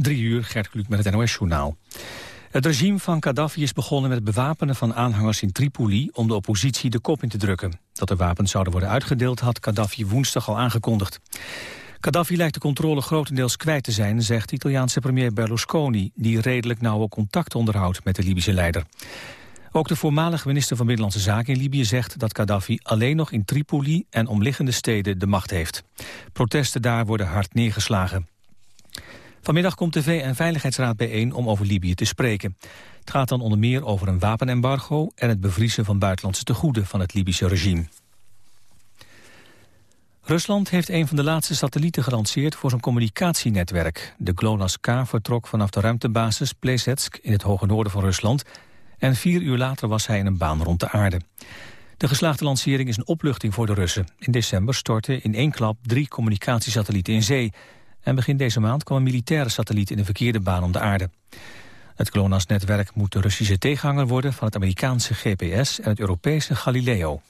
Drie uur, Gert Kluk met het NOS-journaal. Het regime van Gaddafi is begonnen met het bewapenen van aanhangers in Tripoli... om de oppositie de kop in te drukken. Dat de wapens zouden worden uitgedeeld had Gaddafi woensdag al aangekondigd. Gaddafi lijkt de controle grotendeels kwijt te zijn... zegt Italiaanse premier Berlusconi... die redelijk nauwe contact onderhoudt met de Libische leider. Ook de voormalige minister van Binnenlandse Zaken in Libië zegt dat Gaddafi alleen nog in Tripoli en omliggende steden de macht heeft. Protesten daar worden hard neergeslagen. Vanmiddag komt de VN-veiligheidsraad bijeen om over Libië te spreken. Het gaat dan onder meer over een wapenembargo en het bevriezen van buitenlandse tegoeden van het Libische regime. Rusland heeft een van de laatste satellieten gelanceerd voor zijn communicatienetwerk. De GLONASS-K vertrok vanaf de ruimtebasis Plesetsk in het hoge noorden van Rusland en vier uur later was hij in een baan rond de aarde. De geslaagde lancering is een opluchting voor de Russen. In december stortten in één klap drie communicatiesatellieten in zee. En begin deze maand kwam een militaire satelliet in de verkeerde baan om de aarde. Het GLONASS-netwerk moet de Russische tegenhanger worden... van het Amerikaanse GPS en het Europese Galileo.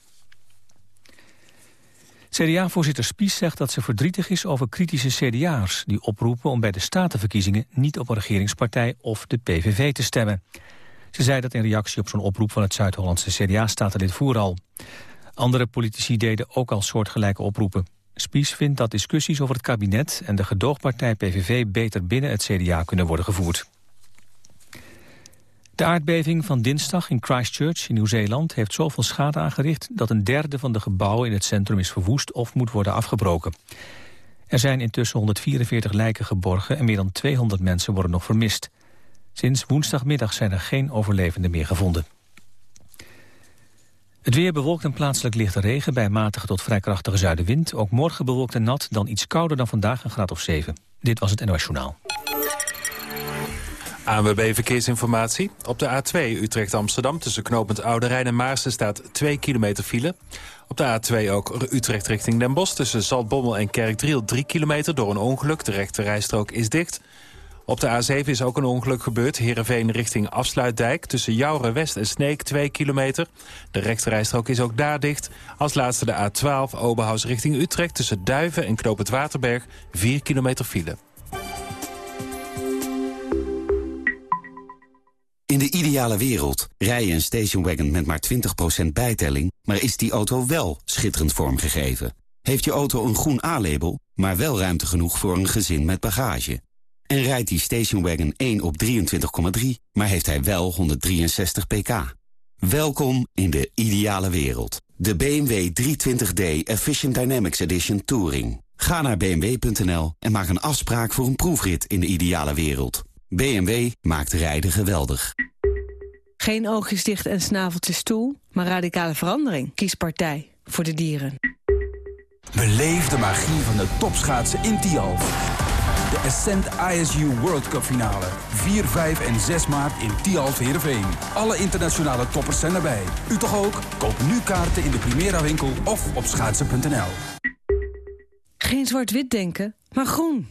CDA-voorzitter Spies zegt dat ze verdrietig is over kritische CDA'ers... die oproepen om bij de statenverkiezingen niet op een regeringspartij of de PVV te stemmen. Ze zei dat in reactie op zo'n oproep van het Zuid-Hollandse CDA-statenlid Voeral. Andere politici deden ook al soortgelijke oproepen. Spies vindt dat discussies over het kabinet en de gedoogpartij PVV beter binnen het CDA kunnen worden gevoerd. De aardbeving van dinsdag in Christchurch in Nieuw-Zeeland heeft zoveel schade aangericht dat een derde van de gebouwen in het centrum is verwoest of moet worden afgebroken. Er zijn intussen 144 lijken geborgen en meer dan 200 mensen worden nog vermist. Sinds woensdagmiddag zijn er geen overlevenden meer gevonden. Het weer bewolkt en plaatselijk lichte regen bij matige tot vrij krachtige zuidenwind. Ook morgen bewolkt en nat, dan iets kouder dan vandaag, een graad of 7. Dit was het NOS Journaal. ANWB Verkeersinformatie. Op de A2 Utrecht-Amsterdam tussen knooppunt Oude Rijn en Maarsen staat 2 kilometer file. Op de A2 ook Utrecht richting Den Bosch tussen Zaltbommel en Kerkdriel 3 kilometer door een ongeluk. De rechte rijstrook is dicht. Op de A7 is ook een ongeluk gebeurd. Heerenveen richting Afsluitdijk. Tussen Jouren West en Sneek 2 kilometer. De rechterrijstrook is ook daar dicht. Als laatste de A12 Oberhaus richting Utrecht. Tussen Duiven en Knoop het Waterberg 4 kilometer file. In de ideale wereld rij je een stationwagon met maar 20% bijtelling... maar is die auto wel schitterend vormgegeven? Heeft je auto een groen A-label, maar wel ruimte genoeg voor een gezin met bagage? En rijdt die stationwagon 1 op 23,3, maar heeft hij wel 163 pk. Welkom in de ideale wereld. De BMW 320d Efficient Dynamics Edition Touring. Ga naar bmw.nl en maak een afspraak voor een proefrit in de ideale wereld. BMW maakt rijden geweldig. Geen oogjes dicht en snaveltjes toe, maar radicale verandering. Kies partij voor de dieren. Beleef de magie van de topschaatsen in Tialf. De Ascent ISU World Cup finale. 4, 5 en 6 maart in Tialf Heerenveen. Alle internationale toppers zijn erbij. U toch ook? Koop nu kaarten in de Primera winkel of op schaatsen.nl. Geen zwart-wit denken, maar groen.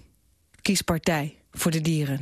Kies partij voor de dieren.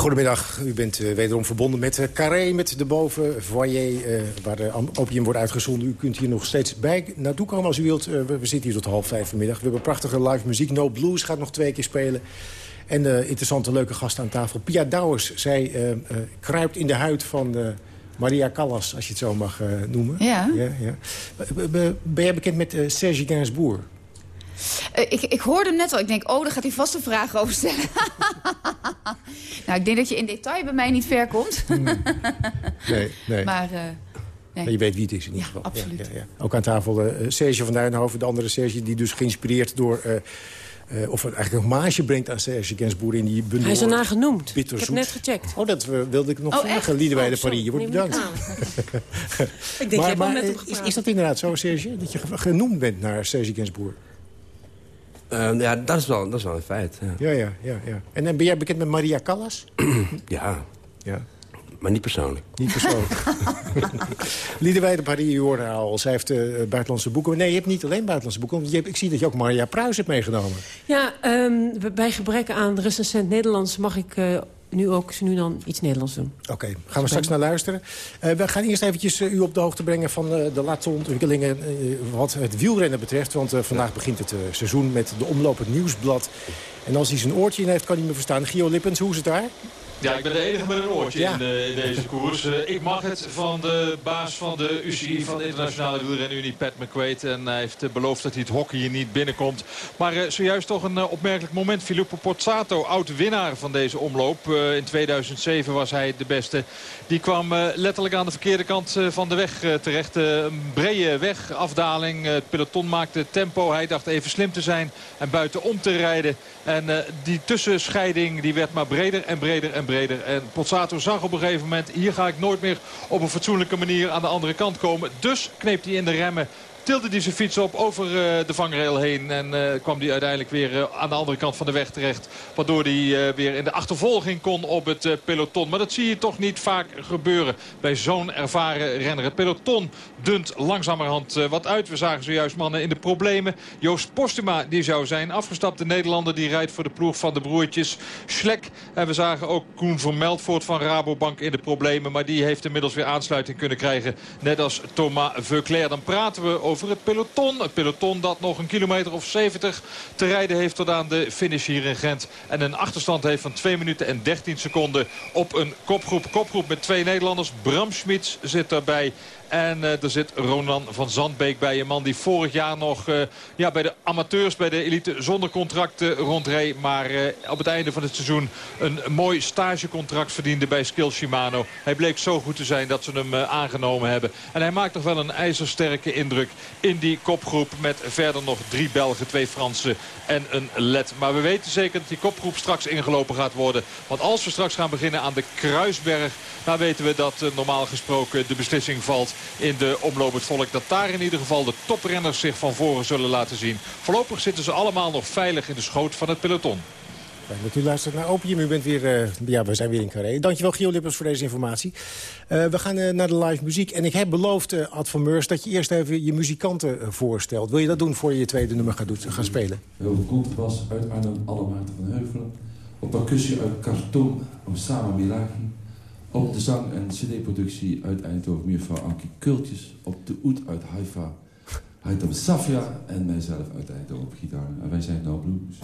Goedemiddag, u bent uh, wederom verbonden met uh, Carré, met de boven foyer, uh, waar de opium wordt uitgezonden. U kunt hier nog steeds bij naartoe komen als u wilt. We, we, zitten hier tot half vijf vanmiddag. We hebben prachtige live muziek. No Blues gaat nog twee keer spelen. En de interessante, leuke gast aan tafel. Pia Douwers, zij kruipt in de huid van Maria Callas, als je het zo mag noemen. Ja. ja, ja. Ben jij bekend met Serge Gainsbourg? Uh, ik, ik hoorde hem net al. Ik denk, oh, daar gaat hij vast een vraag over stellen. nou, ik denk dat je in detail bij mij niet ver komt. Nee, nee. Maar... Uh, nee. maar je weet wie het is in ieder geval. Absoluut. Ja, ja, ja. Ook aan tafel uh, Serge van Duinhoven, de andere Serge... die dus geïnspireerd door... Uh, of het eigenlijk een maasje brengt aan Serge Gainsbourg in die bundel. Hij is ernaar genoemd. Ik heb net gecheckt. Oh, dat wilde ik nog oh, vragen. Liedewij de oh, Paris, je wordt bedankt. ik denk, maar, maar net is, is, dat inderdaad zo, Serge? Dat je genoemd bent naar Serge Gainsbourg? Uh, ja, dat is wel, dat is wel een feit. Ja, ja, ja. ja, En, en ben jij bekend met Maria Callas? ja. ja. Maar niet persoonlijk. Niet persoonlijk. Liederwijde Paris, je hoorde al. Zij heeft uh, buitenlandse boeken. Nee, je hebt niet alleen buitenlandse boeken. Want je hebt, ik zie dat je ook Maria Pruis hebt meegenomen. Ja, um, bij gebrek aan recensent Nederlands mag ik... Uh, nu ook nu dan iets Nederlands doen. Oké, gaan we straks naar luisteren. Uh, we gaan eerst eventjes uh, u op de hoogte brengen van uh, de laatste ontwikkelingen... wat het wielrennen betreft. Want vandaag begint het seizoen met de omloop het nieuwsblad. En als hij zijn oortje in heeft, kan hij me verstaan. Gio Lippens, hoe is het daar? Ja, ik ben de enige met een oortje in, uh, in, deze koers. Uh, ik mag het van de baas van de UCI, van de Internationale Wielrenunie, Pat McQuaid. En hij heeft uh, beloofd dat hij het hockey hier niet binnenkomt. Maar zojuist toch een opmerkelijk moment. Filippo Pozzato, oud-winnaar van deze omloop. in 2007 was hij de beste. Die kwam letterlijk aan de verkeerde kant van de weg terecht. een brede weg, afdaling. het peloton maakte tempo. Hij dacht even slim te zijn en buiten om te rijden. En die tussenscheiding die werd maar breder en breder en breder breder. En Pozzato zag op een gegeven moment... hier ga ik nooit meer op een fatsoenlijke manier aan de andere kant komen. Dus kneep hij in de remmen tilde hij zijn fiets op over uh, de vangrail heen. En uh, kwam hij uiteindelijk weer uh, aan de andere kant van de weg terecht. Waardoor hij weer in de achtervolging kon op het peloton. Maar dat zie je toch niet vaak gebeuren bij zo'n ervaren renner. Het peloton dunt langzamerhand wat uit. We zagen zojuist mannen in de problemen. Joost Postuma die zou zijn afgestapt. De Nederlander die rijdt voor de ploeg van de broertjes Schlek. En we zagen ook Koen van Meldvoort van Rabobank in de problemen. Maar die heeft inmiddels weer aansluiting kunnen krijgen. Net als Thomas Veuclair. Dan praten we over het peloton. Het peloton dat nog een kilometer of 70 te rijden heeft tot aan de finish hier in Gent. En een achterstand heeft van 2 minuten en 13 seconden op een kopgroep. Kopgroep met twee Nederlanders. Bram Schmitz zit daarbij. En uh, er zit Ronan van Zandbeek bij. Een man die vorig jaar nog uh, ja, bij de amateurs, bij de elite zonder contract uh, rondreed. Maar op het einde van het seizoen een mooi stagecontract verdiende bij Skill Shimano. Hij bleek zo goed te zijn dat ze hem aangenomen hebben. En hij maakt toch wel een ijzersterke indruk in die kopgroep. Met verder nog drie Belgen, twee Fransen en een Let. Maar we weten zeker dat die kopgroep straks ingelopen gaat worden. Want als we straks gaan beginnen aan de Kruisberg... dan weten we dat normaal gesproken de beslissing valt in de omloop het volk. Dat daar in ieder geval de toprenners zich van voren zullen laten zien. Voorlopig zitten ze allemaal nog veilig in de schoot van het peloton. Fijn dat u luistert naar Opium. U bent weer, uh, ja, we zijn weer in Carré. Dankjewel, Gio Lippers, voor deze informatie. Uh, we gaan uh, naar de live muziek. En ik heb beloofd, Ad van Meurs, dat je eerst even je muzikanten voorstelt. Wil je dat doen voor je je tweede nummer gaat, doen, gaan spelen? Op contrabas uit Arnhem, Alle Maarten van Heuvelen. Op percussie uit Karton, Osama Milagi. Op de zang- en cd-productie uit Eindhoven mevrouw Ankie Kultjes. Op de oet uit Haifa, Haitam Safia. En mijzelf uit Eindhoven op gitaar. En wij zijn nou blues.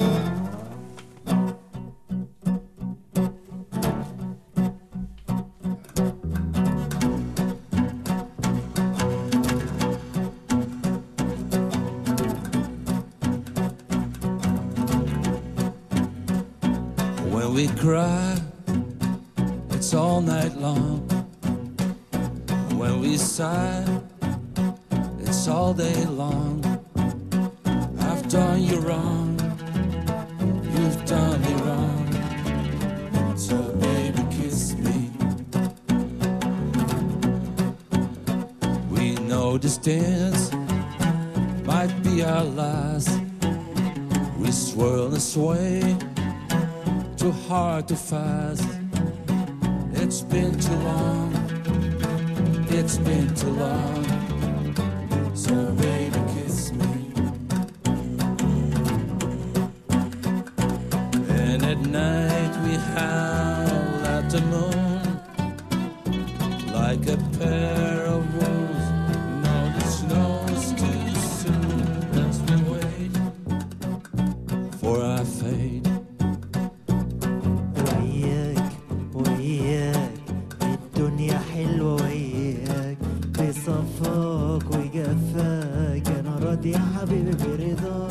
وجفاك أنا راضي يا حبيبي برضاك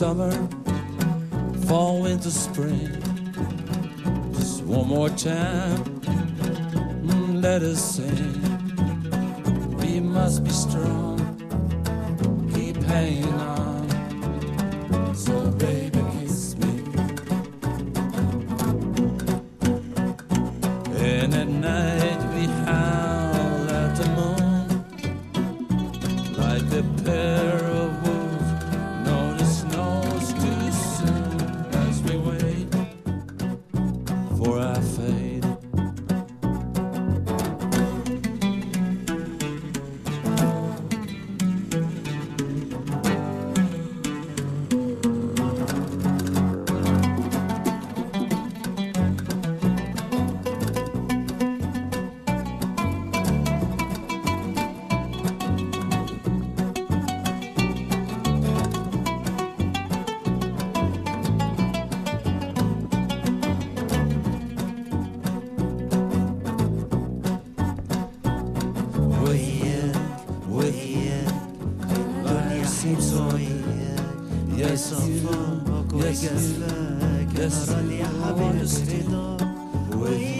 summer, fall, winter, spring. Just one more time, mm, let us sing. We must be strong, wasted love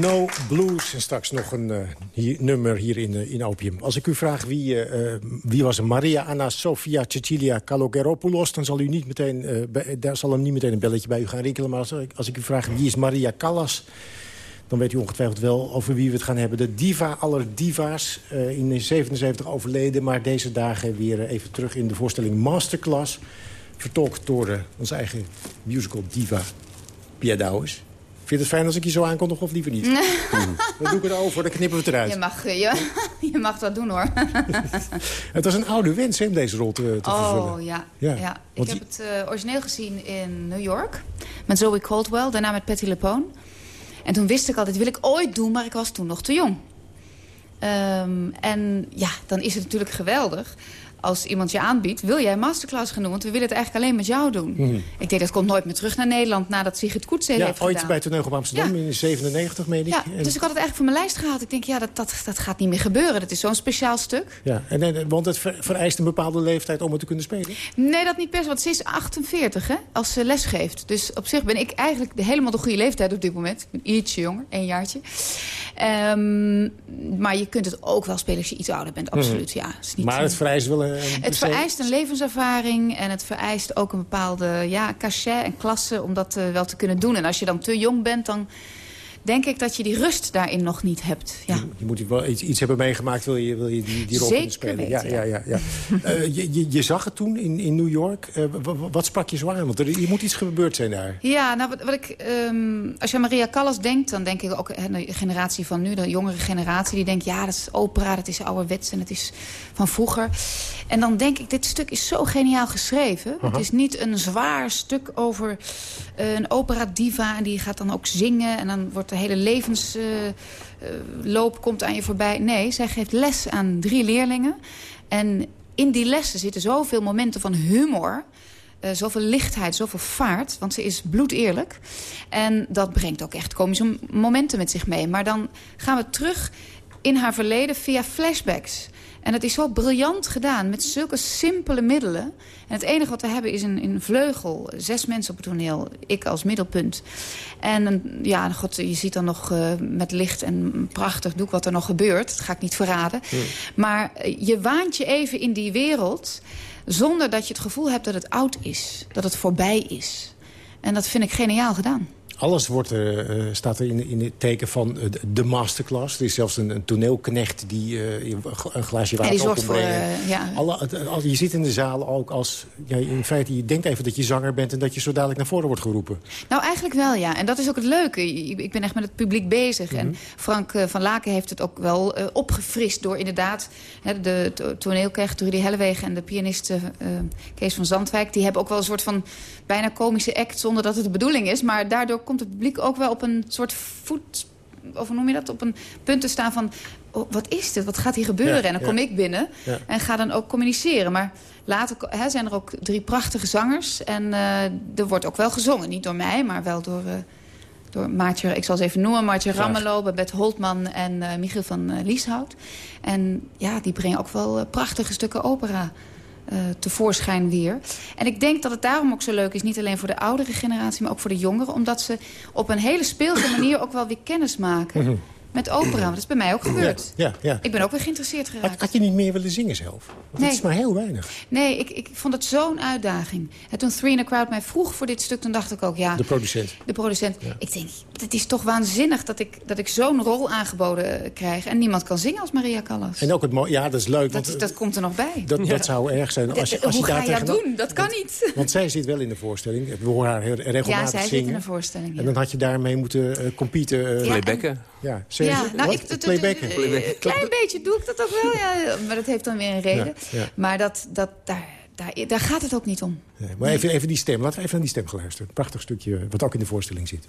No Blues. En straks nog een eh, hier- nummer hier in, eh, in Opium. Als ik u vraag wie, eh, wie was Maria Anna Sofia Cecilia Kalogeropoulos... dan zal, u niet meteen, daar zal hem niet meteen een belletje bij u gaan rinkelen. Maar als, als ik u vraag wie is Maria Callas... dan weet u ongetwijfeld wel over wie we het gaan hebben. De diva aller diva's, in 77 overleden... maar deze dagen weer even terug in de voorstelling Masterclass... vertolkt door onze eigen musical diva Pia Douwes. Vind je het fijn als ik je zo aankondig of liever niet? Dan doe ik het over, dan knippen we het eruit. Je mag, eh, je, je mag dat doen hoor. Het was een oude wens hè, om deze rol te, te vervullen. Oh ja. Ja, ja. Ik heb het eh, origineel gezien in New York. Met Zoe Caldwell, daarna met Patti LuPone. En toen wist ik al, dit wil ik ooit doen, maar ik was toen nog te jong. Ehm, en ja, dan is het natuurlijk geweldig. Als iemand je aanbiedt, wil jij een masterclass gaan doen? Want we willen het eigenlijk alleen met jou doen. Mhm. Ik denk, dat komt nooit meer terug naar Nederland... nadat Sigrid Koetsee Ja, heeft ooit gedaan. bij Toneel op Amsterdam in 97, meen ik. Ja, En- dus ik had het eigenlijk van mijn lijst gehaald. Ik denk, ja, dat, dat, dat gaat niet meer gebeuren. Dat is zo'n speciaal stuk. ja, en, en, want het ver- vereist een bepaalde leeftijd om het te kunnen spelen. Nee, dat niet per se, want ze is 48 hè, als ze les geeft. Dus op zich ben ik eigenlijk helemaal de goede leeftijd op dit moment. Ik ben ietsje jonger, één jaartje. Ehm, maar je kunt het ook wel spelen als je iets ouder bent, absoluut. Ja, is niet, Mhm. maar het eh, vereist wel een... een het vereist een levenservaring en het vereist ook een bepaalde ja, cachet en klasse om dat eh, wel te kunnen doen. En als je dan te jong bent, dan denk ik dat je die rust daarin nog niet hebt. Ja. Je moet wel iets, iets hebben meegemaakt, wil je, wil je die, die rol Zeker kunnen spelen. weten, ja, ja, ja, ja. Eh, je, je, je zag het toen in, in New York. Eh, wa- wa- wat sprak je zo aan? Want er, moet iets gebeurd zijn daar. Ja, nou, wat, wat ik, ehm, als je aan Maria Callas denkt... dan denk ik ook hè, de generatie van nu, de jongere generatie... die denkt, ja, dat is opera, dat is ouderwets en het is van vroeger. En dan denk ik, dit stuk is zo geniaal geschreven. Het is niet een zwaar stuk over eh, een opera-diva... en die gaat dan ook zingen en dan wordt de hele levensloop komt aan je voorbij. Nee, zij geeft les aan drie leerlingen. En in die lessen zitten zoveel momenten van humor... Eh, zoveel lichtheid, zoveel vaart. Want ze is bloedeerlijk. En dat brengt ook echt komische momenten met zich mee. Maar dan gaan we terug in haar verleden via flashbacks. En het is zo briljant gedaan met zulke simpele middelen. En het enige wat we hebben is een, een vleugel. Zes mensen op het toneel, ik als middelpunt. En een- ja, god, je ziet dan nog eh, met licht en prachtig doek wat er nog gebeurt. Dat ga ik niet verraden. Maar eh, je waant je even in die wereld... zonder dat je het gevoel hebt dat het oud is. Dat het voorbij is. En dat vind ik geniaal gedaan. Alles wordt, eh, staat er in, in het teken van eh, de- masterclass. Er is zelfs een, een toneelknecht die een glaasje water op voor... ja, Alle, het- al- je zit in de zaal ook als... Ja, in feite, je denkt even dat je zanger bent... en dat je zo dadelijk naar voren wordt geroepen. Nou, eigenlijk wel, ja. En dat is ook het leuke. Ik ben echt met het publiek bezig. En Frank eh, van Laken heeft het ook wel opgefrist... door inderdaad hè, de to- toneelknecht Rudy Hellewegen... en de pianist Kees van Zandwijk... die hebben ook wel een soort van bijna komische act... zonder dat het de bedoeling is. Maar daardoor komt het publiek ook wel op een soort voet... of hoe noem je dat? Op een punt te staan van... Oh, wat is dit? Wat gaat hier gebeuren? Ja, en dan ja. kom ik binnen Ja. en ga dan ook communiceren. Maar later hè, zijn er ook drie prachtige zangers. En eh, er wordt ook wel gezongen. Niet door mij, maar wel door, eh, door Maartje, ik zal ze even noemen. Maartje. Rammelo, Babette Holtman en eh, Michiel van Lieshout. En ja, die brengen ook wel prachtige stukken opera eh, tevoorschijn weer. En ik denk dat het daarom ook zo leuk is... niet alleen voor de oudere generatie, maar ook voor de jongeren... omdat ze op een hele speelse manier ook wel weer kennis maken... met opera. Want dat is bij mij ook gebeurd. Ja, ja. Ik ben ook weer geïnteresseerd geraakt. Had, had je niet meer willen zingen zelf? Want Nee. het is maar heel weinig. Nee, ik, ik vond het zo'n uitdaging. En toen Three in the Crowd mij vroeg voor dit stuk... toen dacht ik ook, ja... De producent. De producent. Ik denk, het is toch waanzinnig dat ik, dat ik zo'n rol aangeboden eh, krijg... en niemand kan zingen als Maria Callas. En ook het mooie... Ja, dat is leuk. Dat, want, dat komt er nog bij. dat, dat zou erg zijn. Als je, Eh, als je Hoe daar ga je dat doen? Dat kan niet. Want zij zit wel in de voorstelling. We horen haar heel regelmatig Ja, zij zingen. zit in de voorstelling. En dan had je daarmee moeten eh competen. eh, Playbacken. Ja, Ja, je- nou, ik, Playbacken. eh, klein beetje doe ik dat ook wel, ja. Maar dat heeft dan weer een reden. Ja, ja. Maar dat, dat, daar, daar, daar gaat het ook niet om. Nee, maar even, even die stem. Laten we even naar die stem gaan luisteren. Een prachtig stukje wat ook in de voorstelling zit.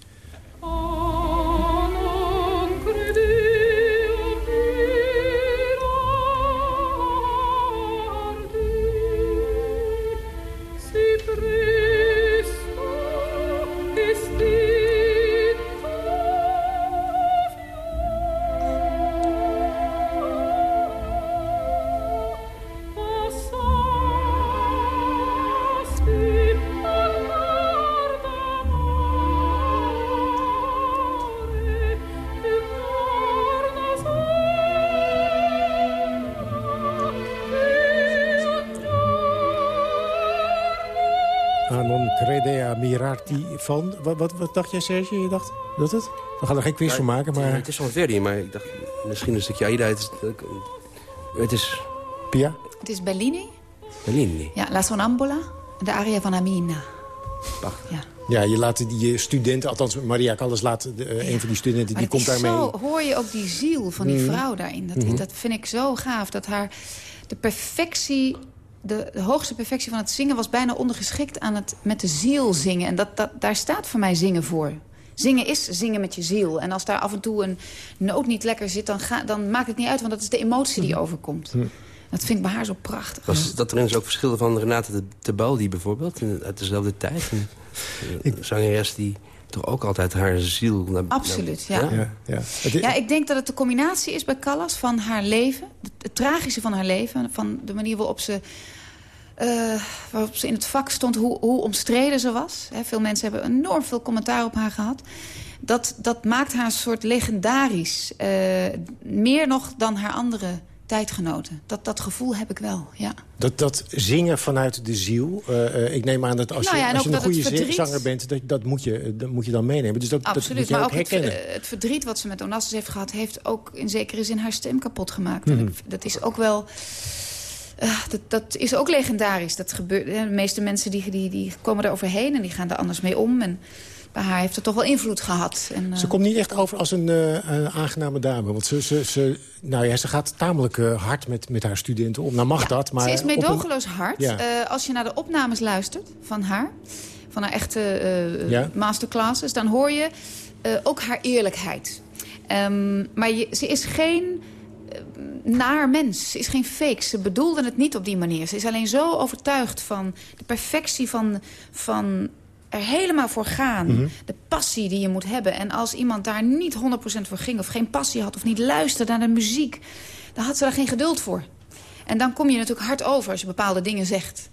Van... Wat, wat, wat dacht jij, Serge? Je dacht dat het? We gaan er geen quiz Ja, van maken, maar... Het is van Verdi, maar ik dacht misschien een stukje Aida. Het is, het is Pia? Het is Bellini. Bellini. Ja, La Sonambola. De aria van Amina. Ja. Ja, je laat die studenten... Althans, Maria Callas laat de, eh, een van die studenten... Maar die het komt is daarmee... zo, hoor je ook die ziel van die Mhm. vrouw daarin. Dat, Mhm. dat vind ik zo gaaf. Dat haar de perfectie, de, de hoogste perfectie van het zingen... was bijna ondergeschikt aan het met de ziel zingen. En dat, dat, daar staat voor mij zingen voor. Zingen is zingen met je ziel. En als daar af en toe een noot niet lekker zit... dan, ga, dan maakt het niet uit, want dat is de emotie die overkomt. Dat vind ik bij haar zo prachtig. Was dat erin ook verschil van Renate de Tebaldi bijvoorbeeld? in- Uit dezelfde tijd. Een, een zangeres die toch ook altijd haar ziel... Naar, Absoluut, naar- ja. Ja, ja. Ja, ik denk dat het de combinatie is bij Callas van haar leven. Het, het tragische van haar leven. Van de manier waarop ze, eh, waarop ze in het vak stond. Hoe, hoe omstreden ze was. Hè, veel mensen hebben enorm veel commentaar op haar gehad. Dat, dat maakt haar een soort legendarisch. eh, meer nog dan haar andere tijdgenoten. Dat, dat gevoel heb ik wel, ja. Dat, dat zingen vanuit de ziel. eh, eh, ik neem aan dat als Nou je, ja, als je een dat goede verdriet- zanger bent... Dat, dat, moet je, dat moet je dan meenemen. Dus dat, dat moet Absoluut, je maar ook ook het, herkennen. eh, het verdriet wat ze met Onassis heeft gehad... heeft ook in zekere zin haar stem kapot gemaakt. Mhm. Ik- dat is ook wel... eh, dat, dat is ook legendarisch. Dat gebeurt, eh, de meeste mensen die, die, die komen er overheen en die gaan er anders mee om. En bij haar heeft het toch wel invloed gehad. En, eh, Ze komt niet echt over als een eh, eh, aangename dame. Want ze, ze, ze, nou ja, ze gaat tamelijk eh, hard met, met haar studenten om. Nou mag dat, maar... ze is een- meedogenloos hard. Ja. Eh, als je naar de opnames luistert van haar... van haar echte eh, Ja. masterclasses... dan hoor je eh, ook haar eerlijkheid. Ehm, maar je, ze is geen eh, naar mens. Ze is geen fake. Ze bedoelde het niet op die manier. Ze is alleen zo overtuigd van de perfectie van... van er helemaal voor gaan. Mhm. De passie die je moet hebben. En als iemand daar niet 100% voor ging... of geen passie had of niet luisterde naar de muziek... dan had ze daar geen geduld voor. En dan kom je natuurlijk hard over als je bepaalde dingen zegt.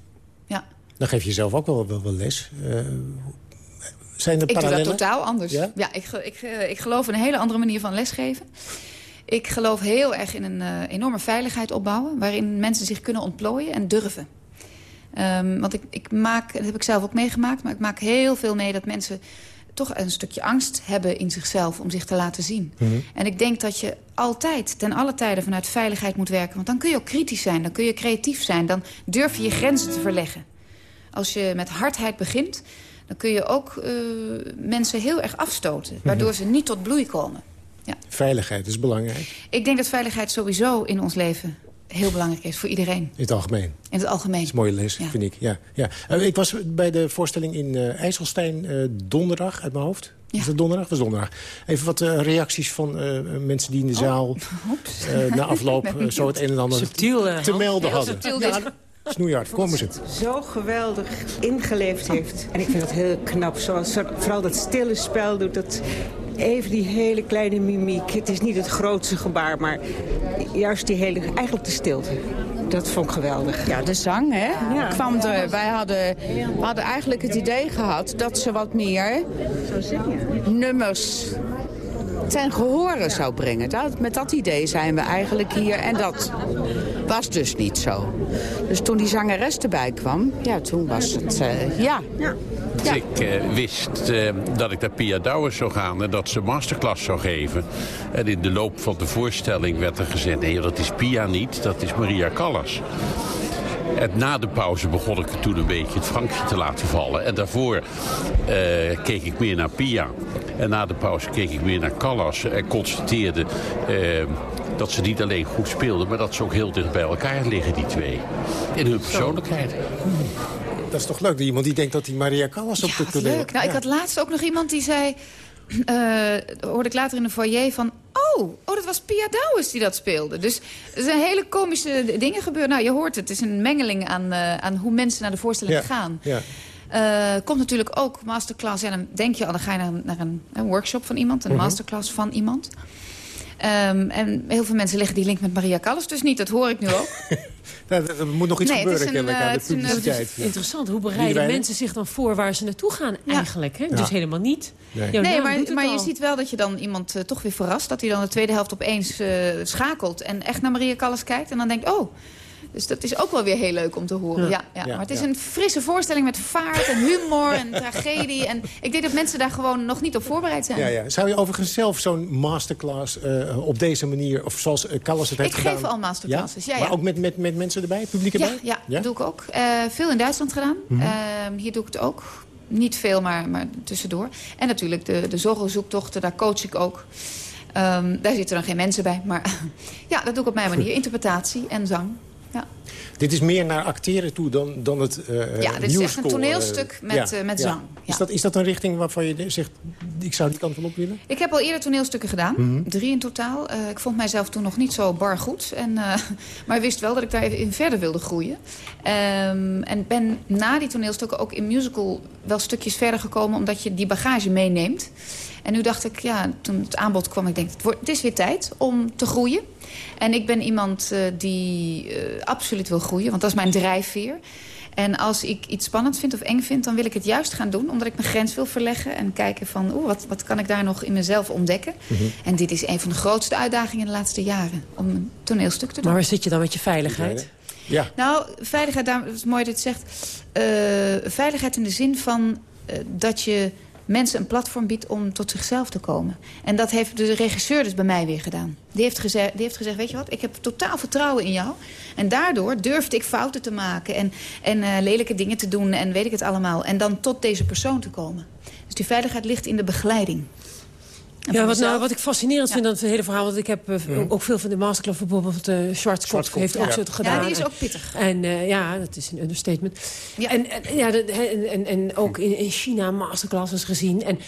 Ja. Dan geef je zelf ook wel, wel, wel les. Eh, zijn er Ik doe dat parallellen? totaal anders. Ja? Ja, ik, ik, ik geloof in een hele andere manier van lesgeven. Ik geloof heel erg in een eh, enorme veiligheid opbouwen... waarin mensen zich kunnen ontplooien en durven. Ehm, want ik, ik maak, dat heb ik zelf ook meegemaakt... maar ik maak heel veel mee dat mensen toch een stukje angst hebben in zichzelf om zich te laten zien. Mhm. En ik denk dat je altijd, ten alle tijden vanuit veiligheid moet werken. Want dan kun je ook kritisch zijn, dan kun je creatief zijn. Dan durf je je grenzen te verleggen. Als je met hardheid begint, dan kun je ook eh, mensen heel erg afstoten. Waardoor ze niet tot bloei komen. Veiligheid is belangrijk, Ik denk dat veiligheid sowieso in ons leven heel belangrijk is. Voor iedereen, in het algemeen. in het algemeen. Dat is een mooie les, vind ik. Ja, ja. Eh, ik was bij de voorstelling in eh, IJsselstein eh, donderdag uit mijn hoofd. Ja. Is dat donderdag? was donderdag. Even wat reacties van eh, mensen die in de zaal Oeps. eh, na afloop zo het een en ander Subtiel, te Hans. melden hadden. subtiel Ja, dit. Snoeihard, kom eens het. zo geweldig ingeleefd heeft. En ik vind dat heel knap. Zoals ze vooral dat stille spel doet. Dat even die hele kleine mimiek. Het is niet het grootste gebaar, maar juist die hele, eigenlijk de stilte. Dat vond ik geweldig. Ja, de zang, hè? Kwam er, wij hadden, we hadden eigenlijk het idee gehad dat ze wat meer nummers ten gehore zou brengen. Dat, met dat idee zijn we eigenlijk hier. En dat was dus niet zo. Dus toen die zangeres erbij kwam, ja, toen was het, eh, ja. ja. Ik eh, wist eh, dat ik naar Pia Douwers zou gaan en dat ze masterclass zou geven. En in de loop van de voorstelling werd er gezegd... nee, dat is Pia niet, dat is Maria Callas. En na de pauze begon ik toen een beetje het Frankje te laten vallen. En daarvoor eh, keek ik meer naar Pia. En na de pauze keek ik meer naar Callas en constateerde... dat ze niet alleen goed speelden, maar dat ze ook heel dicht bij elkaar liggen, die twee. In hun persoonlijkheid. Dat is toch leuk, iemand die denkt dat hij Maria Callas op de toneel... leuk. Nou, ik had laatst ook nog iemand die zei... eh, hoorde ik later in de foyer van... Oh, oh, dat was Pia Douwes die dat speelde. Dus er zijn hele komische dingen gebeurd. Nou, je hoort het. Het is een mengeling aan, eh, aan hoe mensen naar de voorstelling Ja, gaan. Ja. Eh, komt natuurlijk ook masterclass. En dan denk je al, dan ga je naar, een- naar een, een workshop van iemand. Een Mhm. masterclass van iemand. Ehm, en heel veel mensen leggen die link met Maria Callas dus niet. Dat hoor ik nu ook. Nou, er moet nog iets Nee, gebeuren kennelijk eh, aan de een, eh, publiciteit. Interessant, hoe bereiden mensen zich dan voor waar ze naartoe gaan eigenlijk? Hè? Ja. Dus helemaal niet. Nee. Maar, je ziet wel dat je dan iemand eh, toch weer verrast. Dat hij dan de tweede helft opeens eh, schakelt en echt naar Maria Callas kijkt. En dan denkt, oh, dus dat is ook wel weer heel leuk om te horen. Ja. Ja. Ja, Ja, maar het is ja. een frisse voorstelling met vaart en humor en tragedie. En ik denk dat mensen daar gewoon nog niet op voorbereid zijn. Ja, ja. Zou je overigens zelf zo'n masterclass eh, op deze manier... of zoals eh, Callas het heeft Ik gedaan... geef al masterclasses, ja, ja. Maar ook met, met, met mensen erbij, publiek Ja, erbij? ja, dat doe ik ook. Eh, veel in Duitsland gedaan. Mhm. Ehm, hier doe ik het ook. Niet veel, maar, maar tussendoor. En natuurlijk de, de zorgelzoektochten, daar coach ik ook. Ehm, daar zitten dan geen mensen bij. Maar ja, dat doe ik op mijn manier. Interpretatie en zang. Ja, Dit is meer naar acteren toe dan, dan het uh, ja dit is echt een toneelstuk met, uh, met zang. Ja. Is, dat, is dat een richting waarvan je zegt, ik zou die kant van op willen? Ik heb al eerder toneelstukken gedaan. Mm -hmm. Drie in totaal. Ik vond mijzelf toen nog niet zo bar goed. En, maar wist wel dat ik daarin verder wilde groeien. Um, en ben na die toneelstukken ook in musical wel stukjes verder gekomen... omdat je die bagage meeneemt. En nu dacht ik, ja, toen het aanbod kwam... ik denk, het, wordt, het is weer tijd om te groeien. En ik ben iemand uh, die uh, absoluut wil groeien, want dat is mijn drijfveer. En als ik iets spannend vind of eng vind, dan wil ik het juist gaan doen. Omdat ik mijn grens wil verleggen en kijken van... oeh, wat, wat kan ik daar nog in mezelf ontdekken? Mm -hmm. En dit is een van de grootste uitdagingen in de laatste jaren. Om een toneelstuk te doen. Maar waar zit je dan met je veiligheid? Ja. Nou, veiligheid, dat is mooi dat je het zegt. Uh, veiligheid in de zin van uh, dat je mensen een platform biedt om tot zichzelf te komen. En dat heeft de regisseur dus bij mij weer gedaan. Die heeft, gezegd, die heeft gezegd, weet je wat, ik heb totaal vertrouwen in jou. En daardoor durfde ik fouten te maken en, en uh, lelijke dingen te doen en weet ik het allemaal. En dan tot deze persoon te komen. Dus die veiligheid ligt in de begeleiding. Ja, wat, nou, wat ik fascinerend ja. vind aan het hele verhaal... want ik heb uh, mm. ook veel van de masterclass... bijvoorbeeld uh, Schwarzkopf heeft ook ja. zo gedaan. Ja, die is ook pittig. En uh, ja, dat is een understatement. Ja. En, en, ja, de, en, en, en ook in, in China masterclasses gezien. En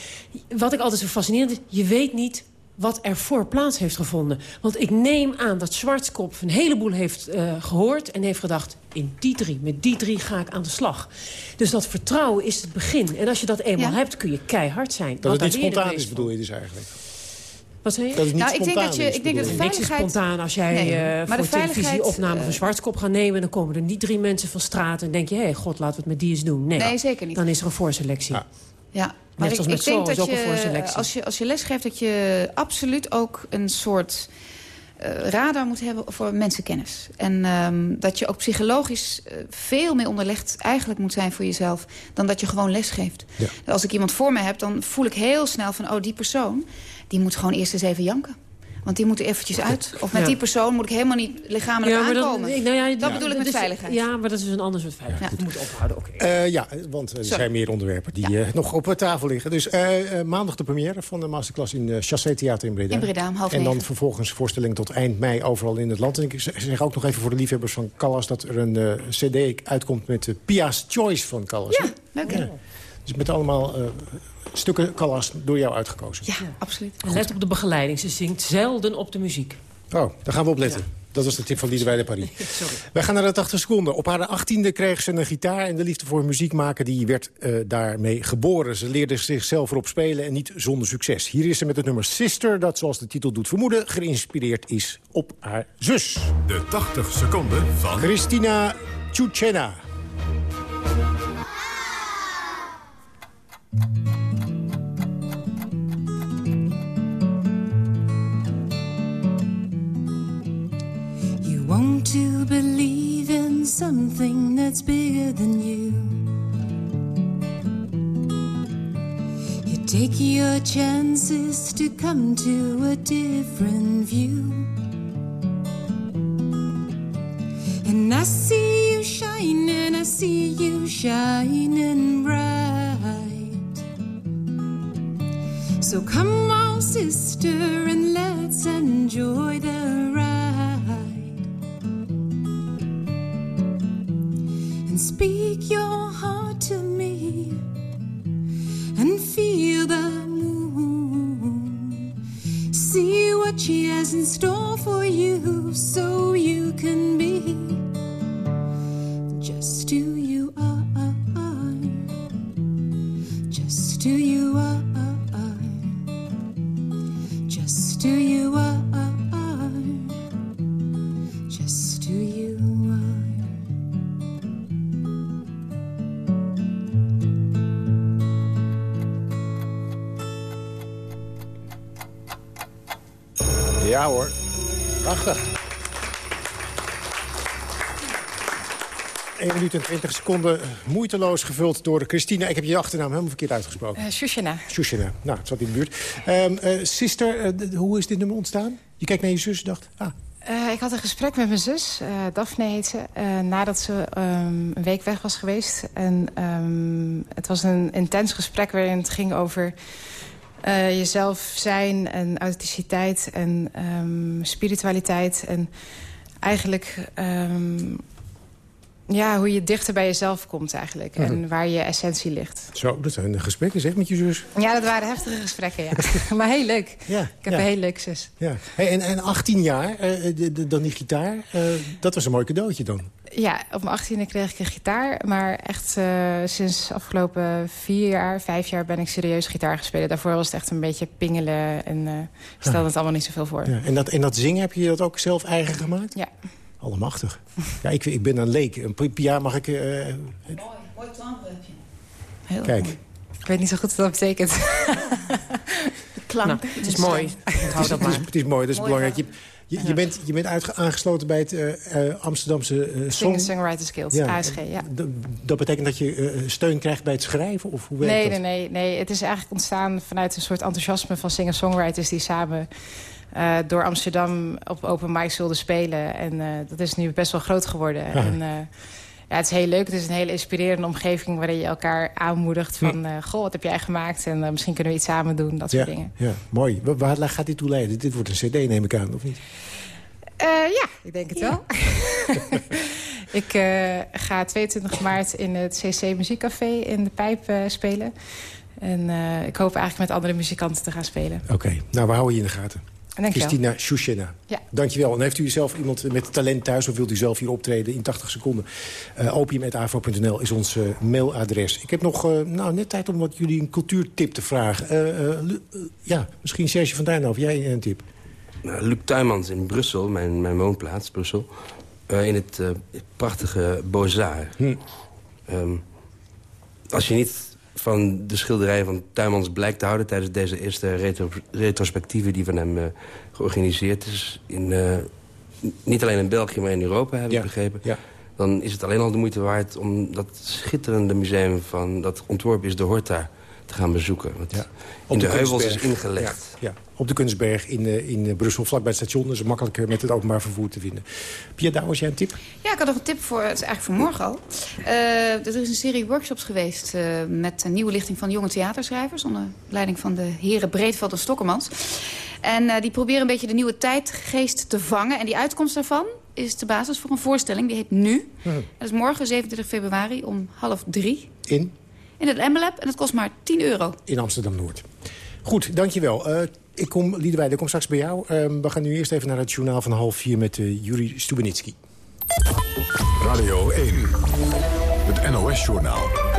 wat ik altijd zo fascinerend is... je weet niet wat er voor plaats heeft gevonden. Want ik neem aan dat Schwarzkopf een heleboel heeft uh, gehoord... en heeft gedacht, in die drie, met die drie ga ik aan de slag. Dus dat vertrouwen is het begin. En als je dat eenmaal ja. hebt, kun je keihard zijn. Dat het niet spontaan is, bedoel je dus eigenlijk? Wat zei je? Dat het niet nou, ik denk dat je, is, ik denk dat de veiligheid... Niks is spontaan. Als jij nee, uh, voor televisie opname van Zwartkop gaat nemen... dan komen er niet drie mensen van straat en denk je... hé, hey, god, laten we het met die eens doen. Nee, nee zeker niet. Dan is er een voorselectie. Ja. Ja, maar Net ik, met ik denk zo, dat je, als je, als je les geeft... dat je absoluut ook een soort eh, radar moet hebben voor mensenkennis. En ehm, dat je ook psychologisch eh, veel meer onderlegd eigenlijk moet zijn voor jezelf... dan dat je gewoon les geeft. Als ik iemand voor me heb, dan voel ik heel snel van... oh, die persoon, die moet gewoon eerst eens even janken. Want die moeten eventjes uit. Of met Ja. die persoon moet ik helemaal niet lichamelijk Ja, maar dat- aankomen. nou ja, dat ja, bedoel ik dat met is- veiligheid. Ja, maar dat is een ander soort veiligheid. Dat moet ophouden, oké. Eh, ja, want er Sorry. zijn meer onderwerpen die eh, nog op tafel liggen. Dus eh, maandag de première van de masterclass in uh, Chassé Theater in Breda. In Breda, om half En dan negen. vervolgens voorstelling tot eind mei overal in het land. En ik zeg ook nog even voor de liefhebbers van Callas... dat er een cd uitkomt met de Pia's Choice van Callas. Ja, leuk. hè? Dus met allemaal eh, stukken Callas door jou uitgekozen. Ja, absoluut. En let op de begeleiding. Ze zingt zelden op de muziek. Oh, daar gaan we op letten. Dat was de tip van Liederwijde Paris. Sorry. Wij gaan naar de 80 seconden. Op haar achttiende kreeg ze een gitaar en de liefde voor muziek maken... die werd eh, daarmee geboren. Ze leerde zichzelf erop spelen en niet zonder succes. Hier is ze met het nummer Sister, dat zoals de titel doet vermoeden... geïnspireerd is op haar zus. De 80 seconden van... Christina Chuchena. You want to believe in something that's bigger than you. You take your chances to come to a different view. And I see you shining, I see you shining bright. So come on, sister, and let's enjoy speak your heart 20 seconden, moeiteloos gevuld door Christina. Ik heb je achternaam helemaal verkeerd uitgesproken. Uh, Shushena. Shushena, nou, het zat in de buurt. Ehm, eh, sister, eh, hoe is dit nummer ontstaan? Je kijkt naar je zus en dacht, ah, Uh, ik had een gesprek met mijn zus, Daphne heet ze, nadat ze um, een week weg was geweest. En um, het was een intens gesprek waarin het ging over jezelf zijn en authenticiteit en um, spiritualiteit. En eigenlijk um, ja, hoe je dichter bij jezelf komt eigenlijk. Mhm. En waar je essentie ligt. zo, dat zijn gesprekken zeg met je zus. Ja, dat waren heftige gesprekken, ja. maar heel leuk. Ja, ik heb ja. een heel leuk zus. Ja. Hey, en, en 18 jaar, eh, de- de- dan die gitaar, eh, dat was een mooi cadeautje dan. Ja, op mijn achttiende kreeg ik een gitaar. Maar echt uh, sinds afgelopen vier jaar, vijf jaar ben ik serieus gitaar gespeeld. Daarvoor was het echt een beetje pingelen en stelde Ah. het allemaal niet zoveel voor. Ja, en, dat, en dat zingen, heb je dat ook zelf eigen gemaakt? Ja. Allemachtig. ja, ik, ik ben een leek. Een jaar mag ik... eh, Mooi, mooi klank heb je. Heel Kijk. mooi. Ik weet niet zo goed wat dat betekent. Klank. Nou, het is mooi. Het, is, maar. het is mooi, dat is Mooi belangrijk. Je, je, je bent, je bent uitge- aangesloten bij het eh, eh, Amsterdamse eh, Song... Singer-Songwriters Guild, Ja. ASG, ja. D- Dat betekent dat je steun krijgt bij het schrijven? Of hoe werkt Nee, dat? nee, nee, nee. Het is eigenlijk ontstaan vanuit een soort enthousiasme van singer-songwriters... die samen eh, door Amsterdam op open mic zullen spelen. En eh, dat is nu best wel groot geworden. Aha. En, eh, ja, het is heel leuk. Het is een hele inspirerende omgeving... waarin je elkaar aanmoedigt van... eh, goh, wat heb jij gemaakt? En misschien kunnen we iets samen doen, dat soort ja, dingen. ja, mooi. Wa- Waar, gaat dit toe leiden? Dit wordt een cd, neem ik aan, of niet? Eh, ja, ik denk het wel. ik eh, ga 22 maart in het CC Muziekcafé in de Pijp spelen. En eh, ik hoop eigenlijk met andere muzikanten te gaan spelen. Oké, nou, we houden je in de gaten. Dankjewel. Christina Shushena. Ja. Dankjewel. En heeft u zelf iemand met talent thuis... of wilt u zelf hier optreden in 80 seconden? Uh, is ons uh, mailadres. Ik heb nog uh, nou, net tijd om wat jullie een cultuurtip te vragen. Uh, ja, misschien Serge van Duinhoven, jij een tip? Nou, Luc Tuymans in Brussel, mijn, mijn woonplaats, Brussel. in het prachtige Beaux-Arts. Hm. Um, als je niet van de schilderijen van Tuymans blijk te houden... tijdens deze eerste retro retrospectieve die van hem uh, georganiseerd is. In, uh, niet alleen in België, maar in Europa, heb ik begrepen. Ja. Dan is het alleen al de moeite waard om dat schitterende museum... van dat ontworpen is de Horta te gaan bezoeken. Wat Ja. in de, de heuvels is ingelegd. Ja, ja. op de Kunstberg in, eh, in eh, Brussel, vlakbij het station. Dus makkelijk eh, met het openbaar vervoer te vinden. Pia Douwers, jij een tip? Ja, ik had nog een tip voor, het is eigenlijk voor morgen al. Eh, er is een serie workshops geweest eh, met een nieuwe lichting van jonge theaterschrijvers... onder leiding van de heren Breedveld en Stokkemans. En eh, die proberen een beetje de nieuwe tijdgeest te vangen. En die uitkomst daarvan is de basis voor een voorstelling. Die heet Nu. Dat is morgen, 27 februari, om half drie. In? In het Embelab. En dat kost maar 10 euro. In Amsterdam-Noord. Goed, dankjewel. Eh ik kom, Liedewij, ik kom straks bij jou. Eh, we gaan nu eerst even naar het journaal van half vier met uh, Juri Stubenitski. Radio 1, het NOS-journaal.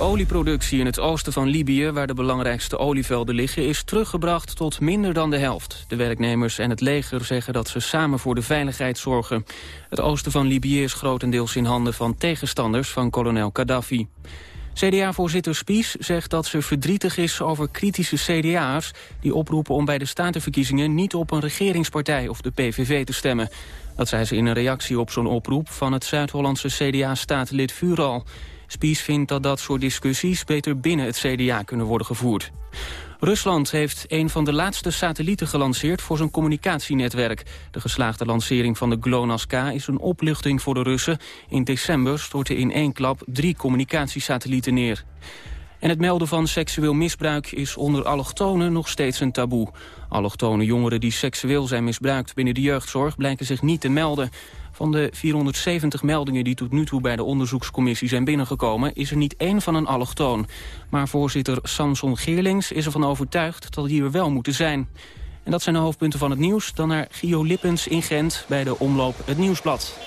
Olieproductie in het oosten van Libië, waar de belangrijkste olievelden liggen, is teruggebracht tot minder dan de helft. De werknemers en het leger zeggen dat ze samen voor de veiligheid zorgen. Het oosten van Libië is grotendeels in handen van tegenstanders van kolonel Gaddafi. CDA-voorzitter Spies zegt dat ze verdrietig is over kritische CDA'ers... die oproepen om bij de statenverkiezingen niet op een regeringspartij of de PVV te stemmen. Dat zei ze in een reactie op zo'n oproep van het Zuid-Hollandse CDA-statenlid Vural. Spies vindt dat dat soort discussies beter binnen het CDA kunnen worden gevoerd. Rusland heeft een van de laatste satellieten gelanceerd voor zijn communicatienetwerk. De geslaagde lancering van de GLONASS-K is een opluchting voor de Russen. In december stortten in één klap drie communicatiesatellieten neer. En het melden van seksueel misbruik is onder allochtonen nog steeds een taboe. Allochtone jongeren die seksueel zijn misbruikt binnen de jeugdzorg blijken zich niet te melden. Van de 470 meldingen die tot nu toe bij de onderzoekscommissie zijn binnengekomen... is er niet één van een allochtoon. Maar voorzitter Samson Geerlings is ervan overtuigd dat die er wel moeten zijn. En dat zijn de hoofdpunten van het nieuws. Dan naar Gio Lippens in Gent bij de Omloop Het Nieuwsblad.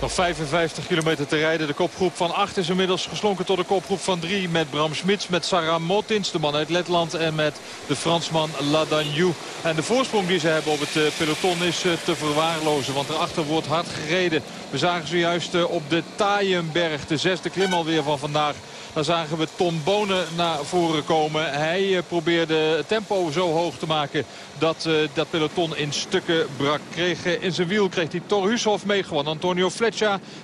Nog 55 kilometer te rijden. De kopgroep van 8 is inmiddels geslonken tot de kopgroep van 3. Met Bram Smits, met Sarah Motins, de man uit Letland. En met de Fransman Ladanjou. En de voorsprong die ze hebben op het uh, peloton is uh, te verwaarlozen. Want erachter wordt hard gereden. We zagen zojuist uh, op de Taaienberg, de zesde klim alweer van vandaag. Dan zagen we Tom Bonen naar voren komen. Hij probeerde het tempo zo hoog te maken dat dat peloton in stukken brak. Kreeg, in zijn wiel kreeg hij Thor Hushoff meegewonnen. Antonio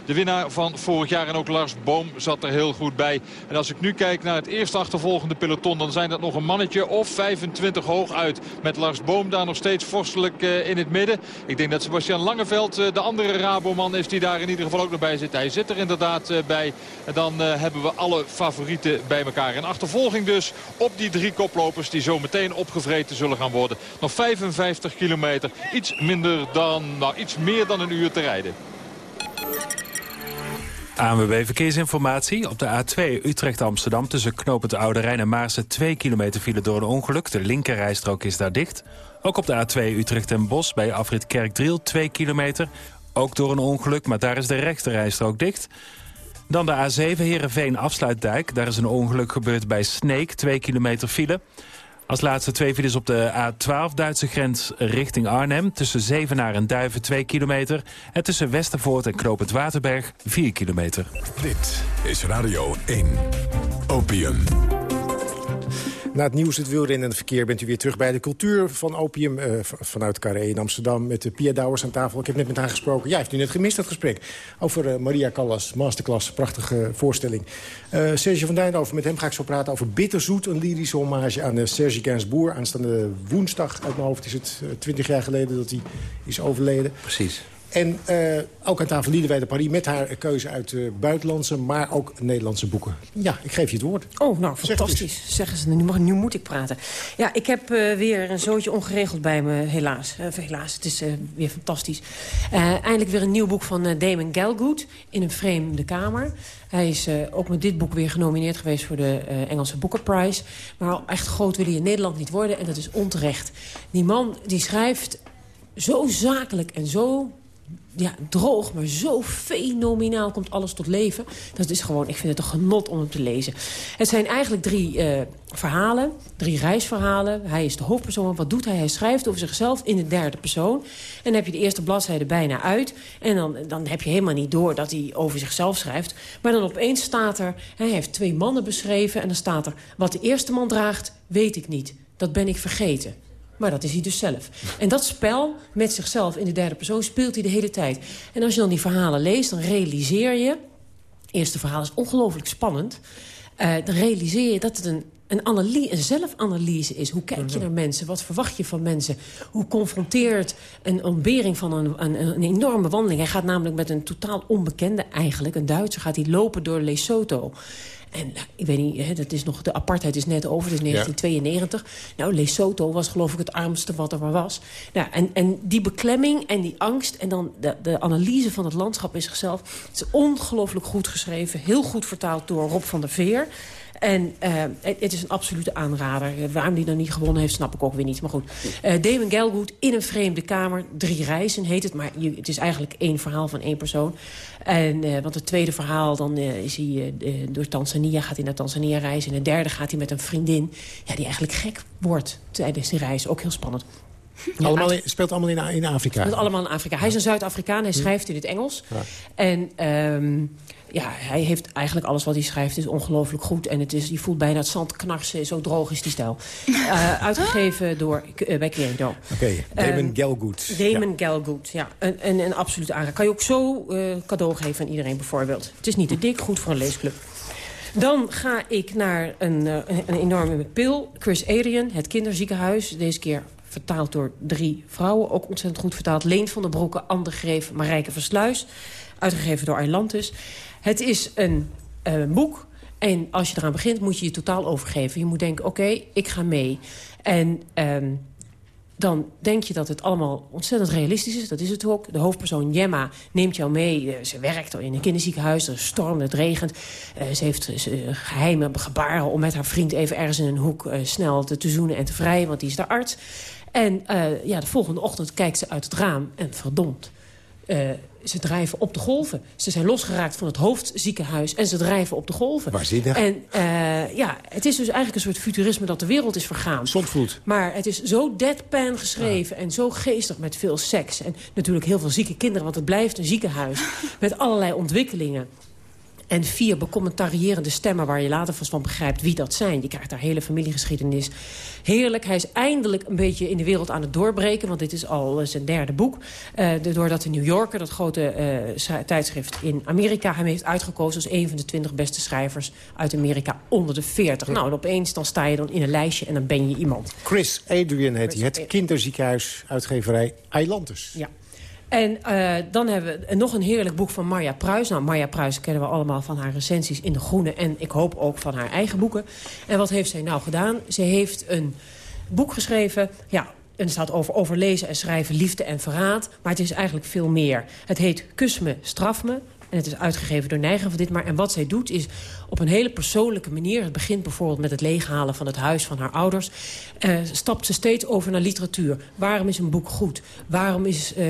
De winnaar van vorig jaar. En ook Lars Boom zat er heel goed bij. En als ik nu kijk naar het eerste achtervolgende peloton... dan zijn dat nog een mannetje of 25 hoog uit. Met Lars Boom daar nog steeds vorstelijk uh, in het midden. Ik denk dat Sebastian Langeveld de andere Raboman is die daar in ieder geval ook nog bij zit. Hij zit er inderdaad bij. En dan hebben we alle favorieten bij elkaar. En achtervolging dus op die drie koplopers die zo meteen opgevreten zullen gaan worden. Nog 55 kilometer. Iets minder dan, nou iets meer dan een uur te rijden. ANWB Verkeersinformatie. Op de A2 Utrecht-Amsterdam tussen knooppunt Oude Rijn en Maarsen... 2 kilometer file door een ongeluk. De linkerrijstrook is daar dicht. Ook op de A2 Utrecht en Bos bij afrit Kerkdriel 2 kilometer. Ook door een ongeluk, maar daar is de rechterrijstrook dicht. Dan de A7 Heerenveen Afsluitdijk. Daar is een ongeluk gebeurd bij Sneek, 2 kilometer file. Als laatste twee files op de A12 Duitse grens richting Arnhem. Tussen Zevenaar en Duiven 2 kilometer. En tussen Westervoort en Knoopend Waterberg 4 kilometer. Dit is Radio 1. Opium. Na het nieuws, het wielrennen en het verkeer bent u weer terug bij de cultuur van Opium... Uh, vanuit Carré in Amsterdam met de Pia Douwers aan tafel. Ik heb net met haar gesproken. Ja, heeft u net gemist, dat gesprek. Over uh, Maria Callas, masterclass, prachtige voorstelling. Uh, Serge van Duinhoven, met hem ga ik zo praten over Bitterzoet... een lyrische hommage aan Serge Gainsbourg. Aanstaande woensdag, uit mijn hoofd is het twintig jaar geleden dat hij is overleden. Precies. En uh, ook aan tafel Liedewij de Paris met haar keuze uit uh, buitenlandse, maar ook Nederlandse boeken. Ja, ik geef je het woord. Oh, nou, fantastisch. Zeg Zeggen ze, nu, mag, nu moet ik praten. Ja, ik heb uh, weer een zootje ongeregeld bij me, helaas. helaas, het is weer fantastisch. eindelijk weer een nieuw boek van Damon Galgood, In een vreemde kamer. Hij is ook met dit boek weer genomineerd geweest voor de Engelse Booker Prize. Maar echt groot wil hij in Nederland niet worden en dat is onterecht. Die man die schrijft zo zakelijk en zo ja, droog, maar zo fenomenaal komt alles tot leven. Dat is gewoon, ik vind het een genot om hem te lezen. Het zijn eigenlijk drie uh, verhalen, drie reisverhalen. Hij is de hoofdpersoon, wat doet hij? Hij schrijft over zichzelf in de derde persoon. En dan heb je de eerste bladzijde bijna uit. En dan, dan heb je helemaal niet door dat hij over zichzelf schrijft. Maar dan opeens staat er, hij heeft twee mannen beschreven... en dan staat er, wat de eerste man draagt, weet ik niet. Dat ben ik vergeten. Maar dat is hij dus zelf. En dat spel met zichzelf in de derde persoon speelt hij de hele tijd. En als je dan die verhalen leest, dan realiseer je... het eerste verhaal is ongelooflijk spannend. Uh, dan realiseer je dat het een, een, analyse, een zelfanalyse is. Hoe kijk je naar mensen? Wat verwacht je van mensen? Hoe confronteert een ontbering van een, een, een, enorme wandeling? Hij gaat namelijk met een totaal onbekende, eigenlijk een Duitser... gaat hij lopen door Lesotho. En nou, ik weet niet, hè, dat is nog, de apartheid is net over, het is 1992. Nou, Lesotho was geloof ik het armste wat er maar was. Nou, en, en die beklemming en die angst en dan de, de analyse van het landschap in zichzelf... het is ongelooflijk goed geschreven, heel goed vertaald door Rob van der Veer... En uh, het, is een absolute aanrader. Waarom die dan niet gewonnen heeft, snap ik ook weer niet. Maar goed, uh, Damon Galgood in een vreemde kamer. Drie reizen heet het, maar je, het is eigenlijk één verhaal van één persoon. En, uh, want het tweede verhaal, dan is hij door Tanzania, gaat hij naar Tanzania reizen. En het derde gaat hij met een vriendin, ja, die eigenlijk gek wordt tijdens die reis. Ook heel spannend. Ja, allemaal in, speelt allemaal in, in Afrika? Speelt allemaal in Afrika. Hij is een Zuid-Afrikaan, hij schrijft in het Engels. Ja. En um, ja, hij heeft eigenlijk alles wat hij schrijft is ongelooflijk goed. En het is, je voelt bijna het zand knarsen, zo droog is die stijl. Uh, uitgegeven door, uh, bij Credo. Oké, okay, Damon uh, Galgood. Damon ja. Galgood, ja. Een, een, een absolute aanrader. Kan je ook zo cadeau geven aan iedereen bijvoorbeeld. Het is niet te dik, goed voor een leesclub. Dan ga ik naar een, een enorme pil. Chris Adrian, het kinderziekenhuis. Deze keer vertaald door drie vrouwen. Ook ontzettend goed vertaald. Leen van der Broeke, Anne Greef, Marijke Versluis. Uitgegeven door Ailantus. Het is een uh, boek. En als je eraan begint, moet je je totaal overgeven. Je moet denken, oké, ik ga mee. En um, dan denk je dat het allemaal ontzettend realistisch is. Dat is het ook. De hoofdpersoon Jemma neemt jou mee. Eh, ze werkt in een kinderziekenhuis. Er stormt, het regent. Uh, ze heeft geheime gebaren om met haar vriend even ergens in een hoek... snel te, te zoenen en te vrijen, want die is de arts. En ja, de volgende ochtend kijkt ze uit het raam en verdomd. Uh, ze drijven op de golven. Ze zijn losgeraakt van het hoofdziekenhuis en ze drijven op de golven. Waanzinnig. En uh, ja, het is dus eigenlijk een soort futurisme dat de wereld is vergaan. Zondvloed. Maar het is zo deadpan geschreven en zo geestig met veel seks. En natuurlijk heel veel zieke kinderen, want het blijft een ziekenhuis. met allerlei ontwikkelingen. En vier becommentarierende stemmen waar je later vast van begrijpt wie dat zijn. Je krijgt daar hele familiegeschiedenis. Heerlijk. Hij is eindelijk een beetje in de wereld aan het doorbreken. Want dit is al eh, zijn derde boek. Uh, doordat de New Yorker, dat grote uh, tijdschrift in Amerika... hem heeft uitgekozen als een van de twintig beste schrijvers uit Amerika onder de 40. Nou, en opeens dan sta je dan in een lijstje en dan ben je iemand. Chris Adrian heet hij. Het kinderziekenhuis uitgeverij Eilantus. Ja. En uh, dan hebben we nog een heerlijk boek van Marja Pruis. Nou, Marja Pruis kennen we allemaal van haar recensies in De Groene... en ik hoop ook van haar eigen boeken. En wat heeft zij nou gedaan? Ze heeft een boek geschreven... Ja, en het staat over overlezen en schrijven, liefde en verraad. Maar het is eigenlijk veel meer. Het heet Kus me, straf me. En het is uitgegeven door Neigen van dit maar. En wat zij doet is op een hele persoonlijke manier... het begint bijvoorbeeld met het leeghalen van het huis van haar ouders... Uh, stapt ze steeds over naar literatuur. Waarom is een boek goed? Waarom is, uh,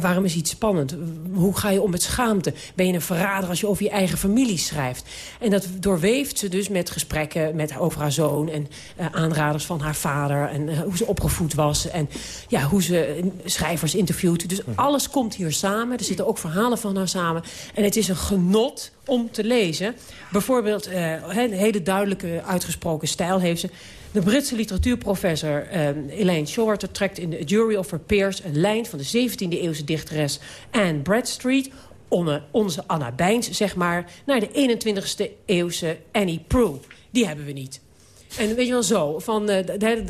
waarom is iets spannend? Hoe ga je om met schaamte? Ben je een verrader als je over je eigen familie schrijft? En dat doorweeft ze dus met gesprekken met, over haar zoon... en uh, aanraders van haar vader en hoe ze opgevoed was... en ja, hoe ze schrijvers interviewt. Dus alles komt hier samen. Er zitten ook verhalen van haar samen. En het is een genot om te lezen. Bijvoorbeeld, uh, een hele duidelijke uitgesproken stijl heeft ze. De Britse literatuurprofessor uh, Elaine Shorter trekt in de Jury of Her Peers... een lijn van de 17e-eeuwse dichteres Anne Bradstreet... onze Anna Bijns, zeg maar, naar de 21e-eeuwse Annie Proulx. Die hebben we niet. En weet je wel zo, van,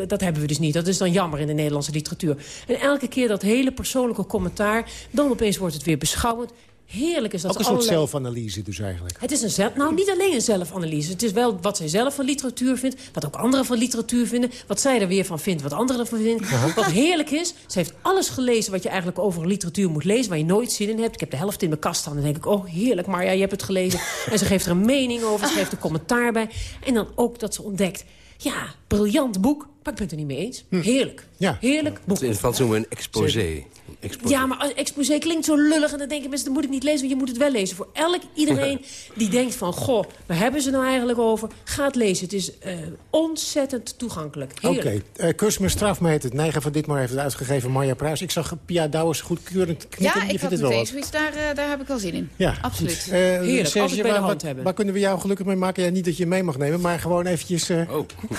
dat hebben we dus niet. Dat is dan jammer in de Nederlandse literatuur. En elke keer dat hele persoonlijke commentaar... dan opeens wordt het weer beschouwend. Heerlijk is dat. Ook een soort zelfanalyse dus eigenlijk. Het is een zelf, nou niet alleen een zelfanalyse. Het is wel wat zij zelf van literatuur vindt. Wat ook anderen van literatuur vinden. Wat zij er weer van vindt. Wat anderen ervan vinden. Wat heerlijk is. Ze heeft alles gelezen wat je eigenlijk over literatuur moet lezen. Waar je nooit zin in hebt. Ik heb de helft in mijn kast staan. Dan denk ik, oh heerlijk Marja, je hebt het gelezen. en ze geeft er een mening over. Ze geeft een commentaar bij. En dan ook dat ze ontdekt. Ja, briljant boek Maar ik ben het er niet mee eens. Hm. Heerlijk. Ja. Heerlijk boek. In het Frans noemen we een exposé. Exposé. Ja, maar exposé klinkt zo lullig. En dan denken mensen, dat moet ik niet lezen. Want je moet het wel lezen. Voor elk iedereen die denkt van... Goh, waar hebben ze nou eigenlijk over? Ga het lezen. Het is eh, ontzettend toegankelijk. Oké, Heerlijk. okay. cursus met straf me heet het. Neigen van Ditmar heeft het uitgegeven. Marja Pruis. Ik zag Pia Douwers goedkeurend knikken. Ja, ik had het wel meteen zoiets. Daar, eh, daar heb ik wel zin in. Ja, Absoluut. Eh, Serge, altijd bij de hand waar- hebben. waar kunnen we jou gelukkig mee maken? Ja, niet dat je mee mag nemen, maar gewoon eventjes... eh, Oh.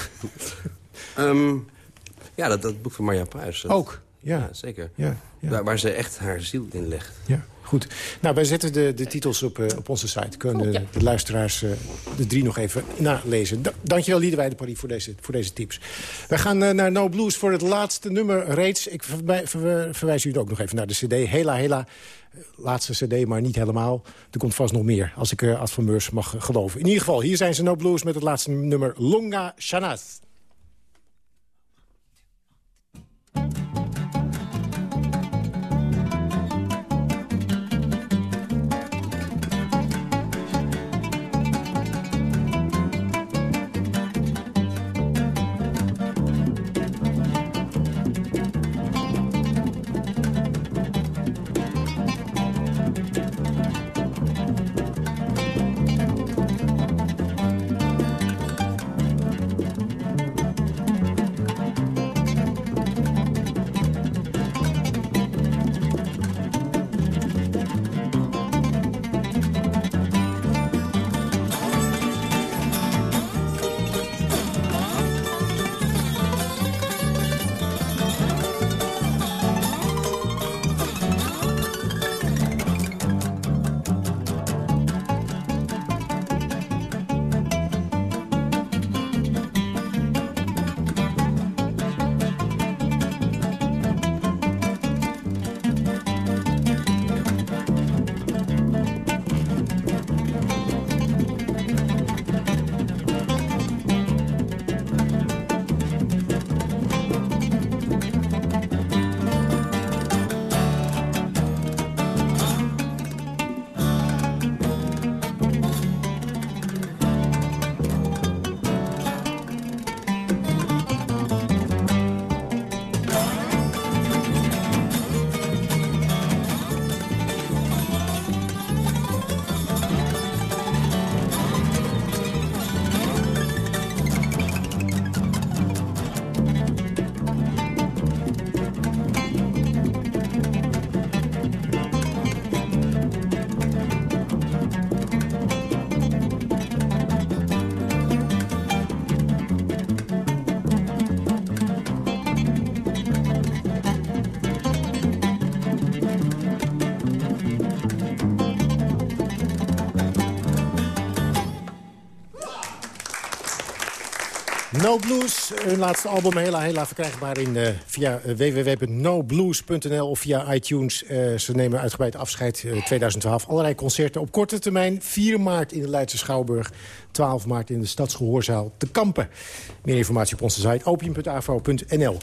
Ehm, ja, dat, dat boek van Marja Pruis. dat- Ook, ja. zeker. Ja, Waar, waar ze echt haar ziel in legt. Ja, goed. Nou, wij zetten de, de titels op, eh, op onze site. Kunnen de, de luisteraars eh, de drie nog even nalezen. Da dankjewel, Liedewij de Paris, voor deze, voor deze tips. Wij gaan eh, naar No Blues voor het laatste nummer reeds. Ik ver- verwijs u ook nog even naar de cd. Hela, hela. Laatste cd, maar niet helemaal. Er komt vast nog meer, als ik uh, Ad van Meurs mag geloven. In ieder geval, hier zijn ze No Blues met het laatste nummer Longa Shanaz. Blues, hun laatste album, hela, hela verkrijgbaar in, eh, via eh, www.noblues.nl of via iTunes. Eh, ze nemen uitgebreid afscheid eh, 2012. Allerlei concerten op korte termijn. 4 maart in de Leidse Schouwburg, 12 maart in de Stadsgehoorzaal te Kampen. Meer informatie op onze site opium.afro.nl.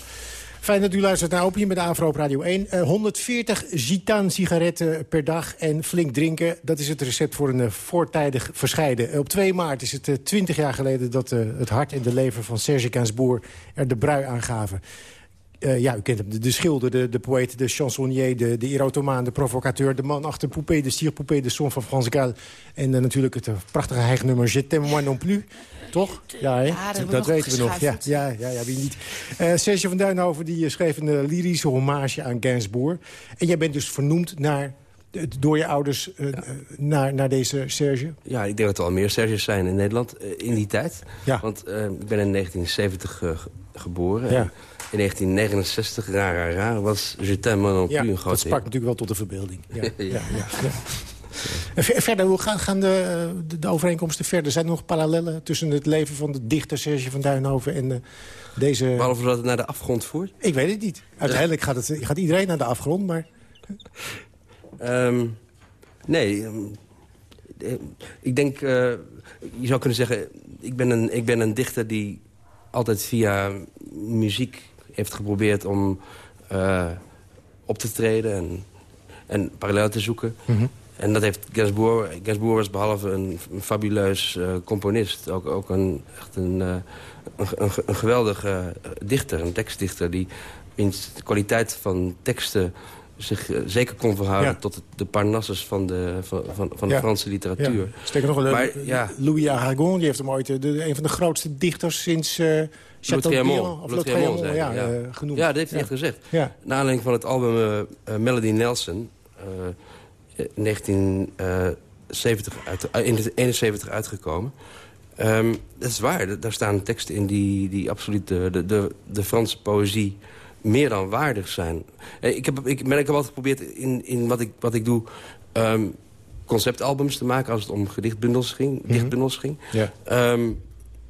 Fijn dat u luistert naar Opium met de Afro op Radio 1. Eh, 140 gitaan-sigaretten per dag en flink drinken. Dat is het recept voor een eh, voortijdig verscheiden. Eh, op 2 maart is het eh, 20 jaar geleden dat eh, het hart en de lever van Serge Gainsbourg er de brui aangaven. Eh, ja, u kent hem. De, de schilder, de, de poëet, de chansonnier, de, de erotomaan, de provocateur... de man achter Poupée, de sierpoupée, de son van Frans. En eh, natuurlijk het eh, prachtige hijgnummer Je t'aime moi non plus. Toch? Ja, hè? Ja, dat dat weten we nog. Ja, ja, ja, ja, wie niet. Eh Serge van Duinhoven die eh, schreef een eh, lyrische hommage aan Gainsbourg. En jij bent dus vernoemd naar, door je ouders naar, naar deze Serge? Ja, ik denk dat er al meer Serges zijn in Nederland in die tijd. Ja. Want eh, ik ben in 1970 eh, ge- geboren. Ja. En in 1969, raar, raar, raar, was Je t'aime moi non plus Ja, een dat groot sprak hit. natuurlijk wel tot de verbeelding. Ja, ja. Verder, hoe gaan, gaan de, de, de overeenkomsten verder? Zijn er nog parallellen tussen het leven van de dichter Serge van Duinhoven en eh, deze... Behalve dat het naar de afgrond voert. Ik weet het niet. Uiteindelijk gaat, het, gaat iedereen naar de afgrond, maar... Ehm, nee, ehm, eh, ik denk, eh, je zou kunnen zeggen... Ik ben, een, ik ben een dichter die altijd via muziek heeft geprobeerd om op te treden... en, en parallel te zoeken. Mhm. En dat heeft Gainsbourg... Gainsbourg was behalve een, een fabuleus uh, componist... ook, ook een, echt een, uh, een, een, een, geweldige dichter, een tekstdichter... die in de kwaliteit van teksten zich uh, zeker kon verhouden Ja. tot de Parnassus van de, van, van, van de Ja. Franse literatuur. Ja. Sterker nog, Maar, ja. Louis Aragon die heeft hem ooit eh, de, een van de grootste dichters sinds eh Chateaubriand of zei ja, hij, eh, genoemd. Ja, dat heeft hij Ja. echt gezegd. Ja. Naar aanleiding van het album eh, eh, Melody Nelson... eh, 1970 uit, eh, in 71 uitgekomen. Ehm, dat is waar, daar staan teksten in die, die absoluut de, de, de, de Franse poëzie meer dan waardig zijn. Eh, Ik heb, ik, ben, ik heb altijd geprobeerd in, in wat, ik, wat ik doe... ehm, conceptalbums te maken als het om gedichtbundels ging. dichtbundels ging. Ja. Ehm,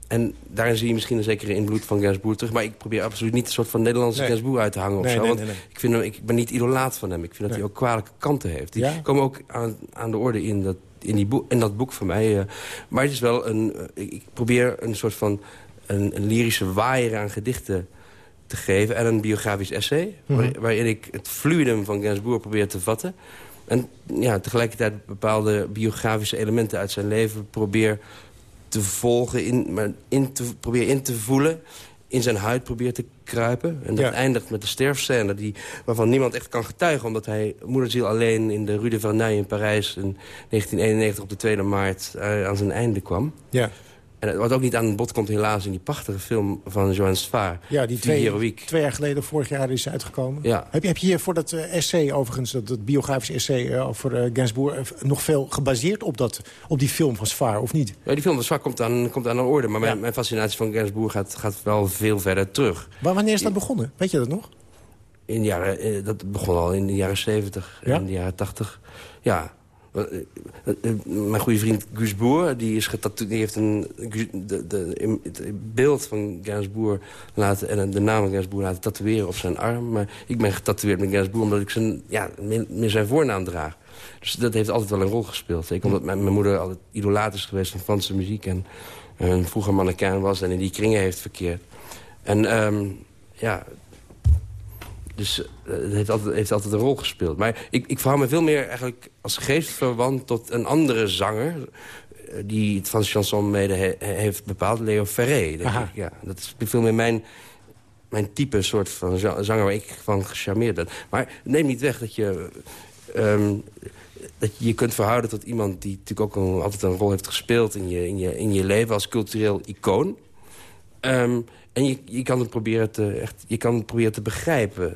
en daarin zie je misschien een zekere invloed van Gainsbourg terug. Maar ik probeer absoluut niet een soort van Nederlandse Nee. Gainsbourg uit te hangen. Of Nee, zo, nee, want. Ik, vind hem, ik ben niet idolaat van hem. Ik vind dat hij ook kwalijke kanten heeft. Die Ja? komen ook aan, aan de orde in dat, in, die boek, in dat boek van mij. eh. maar het is wel een... eh, ik, probeer een soort van een, een lyrische waaier aan gedichten te geven. En een biografisch essay. Mhm. waar- waarin ik het fluidum van Gainsbourg probeer te vatten. En ja, tegelijkertijd bepaalde biografische elementen uit zijn leven probeer te volgen, in, maar in te, probeer in te voelen, in zijn huid probeer te kruipen. En dat Ja. eindigt met de sterfscène die, waarvan niemand echt kan getuigen... omdat hij moederziel alleen in de Rue de Verneuil in Parijs... in 1991 op de 2 maart eh, aan zijn einde kwam. Ja. En wat ook niet aan bod komt helaas in die prachtige film van Joan Svaar. Ja, die twee, twee jaar geleden, vorig jaar is uitgekomen. Ja. Heb, je, heb je hier voor dat eh, essay overigens, dat, dat biografisch essay eh, over eh, Gainsbourg... nog veel gebaseerd op, dat, op die film van Svaar, of niet? Ja, die film van Svaar komt aan, komt aan de orde. Maar mijn, mijn fascinatie van Gainsbourg gaat, gaat wel veel verder terug. Maar wanneer is dat begonnen? Weet je dat nog? In de jaren, dat begon al in de jaren 70 Ja? en de jaren 80. Ja. Eh, eh, Mijn goede vriend Guus Boer, die, is die heeft een, de, de, het beeld van Gainsbourg laten, en de naam van Gainsbourg laten tatoeëren op zijn arm. Maar ik ben getatoeëerd met Gainsbourg omdat ik zijn, ja, meer, zijn voornaam draag. Dus dat heeft altijd wel een rol gespeeld. Zeker omdat mijn, mijn moeder altijd idolaat is geweest van Franse muziek. En een vroeger mannequin was en in die kringen heeft verkeerd. En ehm, ja, dus eh, het heeft altijd, heeft altijd een rol gespeeld. Maar ik, ik verhoud me veel meer eigenlijk als geestverwant tot een andere zanger... eh, die het Franse chanson mede he- heeft bepaald, Leo Ferré. denk Aha. ik. Ja, dat is veel meer mijn, mijn type soort van za- zanger waar ik van gecharmeerd ben. Maar neem niet weg dat je... ehm, dat je je kunt verhouden tot iemand die natuurlijk ook een- altijd een rol heeft gespeeld... in je, in je, in je leven als cultureel icoon. Ehm, en je, je kan het proberen te, echt, je kan het proberen te begrijpen.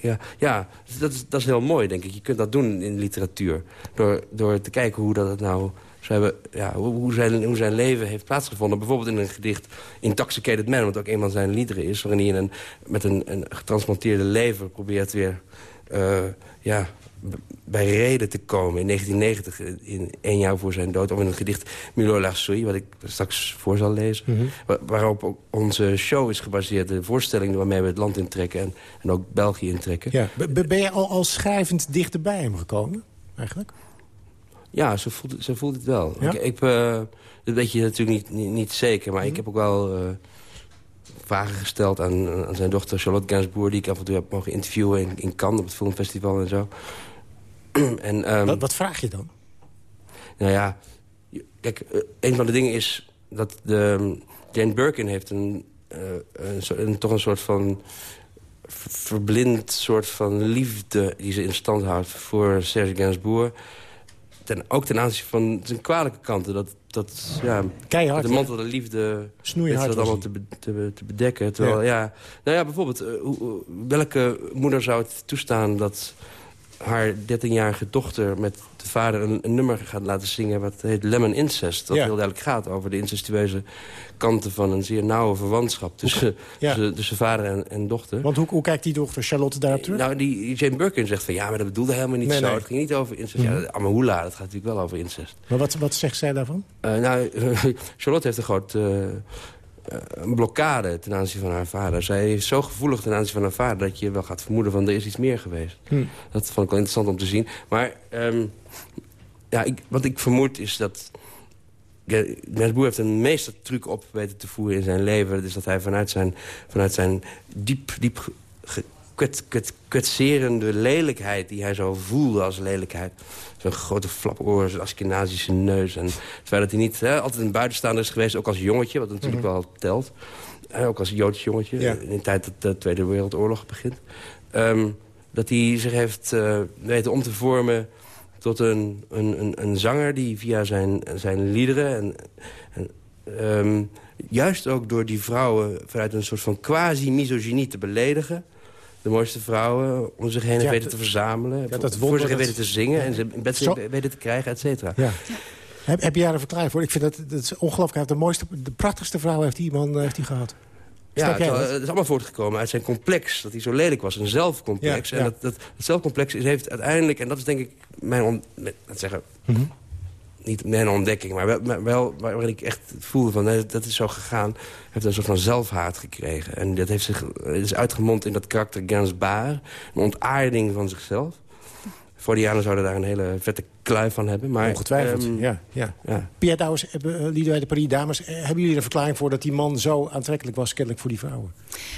Ja, ja dat, is, dat is heel mooi, denk ik. Je kunt dat doen in literatuur. Door, door te kijken hoe dat nou hebben, ja, hoe, hoe, zijn, zijn leven heeft plaatsgevonden. Bijvoorbeeld in een gedicht Intoxicated Man, wat ook een van zijn liederen is... waarin hij een, met een, een getransplanteerde lever probeert weer... eh, ja, bij reden te komen in 1990, in één jaar voor zijn dood... of in het gedicht Milo Larsouille, wat ik straks voor zal lezen... Mhm. wa- waarop onze show is gebaseerd, de voorstelling waarmee we het land intrekken... en, en ook België intrekken. Ja. Ben je al, al schrijvend dichter bij hem gekomen, eigenlijk? Ja, zo voelt, het- zo voelt het wel. Ja? Ik, ik, eh, dat weet je natuurlijk niet, niet, niet zeker, maar ik heb ook wel... eh, vragen gesteld aan, aan zijn dochter Charlotte Gainsbourg... die ik af en toe heb mogen interviewen in, in Cannes op het filmfestival en zo. en, ehm, Wat, wat vraag je dan? Nou ja, kijk, eh, een van de dingen is dat de, ehm, Jane Birkin heeft een, eh, een, een- toch een soort van ver- verblind soort van liefde die ze in stand houdt voor Serge Gainsbourg. Ten, ook ten aanzien van zijn kwalijke kanten. Dat, dat, ja, Keihard, de mantel de liefde Snoeihard dat allemaal te, be- te, te bedekken. Terwijl, ja. nou ja, bijvoorbeeld, eh, welke moeder zou het toestaan dat haar 13-jarige dochter met de vader een, een nummer gaat laten zingen... wat heet Lemon Incest. Dat Ja. heel duidelijk gaat over de incestueuze kanten van een zeer nauwe verwantschap... tussen, Ja. tussen, tussen vader en, en dochter. Want hoe, hoe kijkt die dochter Charlotte daarop terug? Nou, die Jane Birkin zegt van ja, maar dat bedoelde helemaal niet Nee, zo. nee. Het ging niet over incest. Mhm. Ja, Amahula, dat gaat natuurlijk wel over incest. Maar wat, wat zegt zij daarvan? Eh, nou, Charlotte heeft een groot eh, een blokkade ten aanzien van haar vader. Zij is zo gevoelig ten aanzien van haar vader... dat je wel gaat vermoeden van er is iets meer geweest. Hm. Dat vond ik wel interessant om te zien. Maar ehm, ja, ik, wat ik vermoed is dat... Gainsbourg heeft een meestertruc op weten te voeren in zijn leven. Dat is dat hij vanuit zijn, vanuit zijn diep, diep ge- kwet, kwet, kwetserende lelijkheid die hij zo voelde als lelijkheid. Zo'n grote flapoor, zo'n Askenazische neus. En terwijl hij niet hè, altijd een buitenstaander is geweest, ook als jongetje... wat natuurlijk Mhm. wel telt. Eh, ook als Joods jongetje, Ja. in de tijd dat de Tweede Wereldoorlog begint. Ehm, dat hij zich heeft eh, weten om te vormen tot een, een, een, een zanger... die via zijn, zijn liederen... En, en, ehm, juist ook door die vrouwen vanuit een soort van quasi-misogynie te beledigen... de mooiste vrouwen om zich heen Ja, weten te verzamelen... ja, voor- dat voor wonder zich dat- weten te zingen en ze in bed Zo- weten te krijgen, et cetera. Ja. Heb, heb je daar een verklaring voor? Ik vind dat, dat is ongelooflijk. Hij heeft de mooiste, de prachtigste vrouw heeft die man eh, heeft gehad. Ja, het, is allemaal voortgekomen uit zijn complex. Dat hij zo lelijk was, een zelfcomplex. Ja, En ja. dat, dat, dat zelfcomplex heeft uiteindelijk... en dat is denk ik mijn, on, zeggen, Mhm. Niet mijn ontdekking... maar wel, maar wel waar- waarin ik echt voelde van nee, dat is zo gegaan... heeft een soort van zelfhaat gekregen. En dat heeft zich, het is uitgemond in dat karakter Gainsbourg. Een ontaarding van zichzelf. Freudianen zouden daar een hele vette kluif van hebben. Maar, Ongetwijfeld, ehm, ja. ja. ja. Pierre Douwers, uh, Liedewij de Paris Dames... eh, hebben jullie er een verklaring voor dat die man zo aantrekkelijk was... kennelijk voor die vrouwen?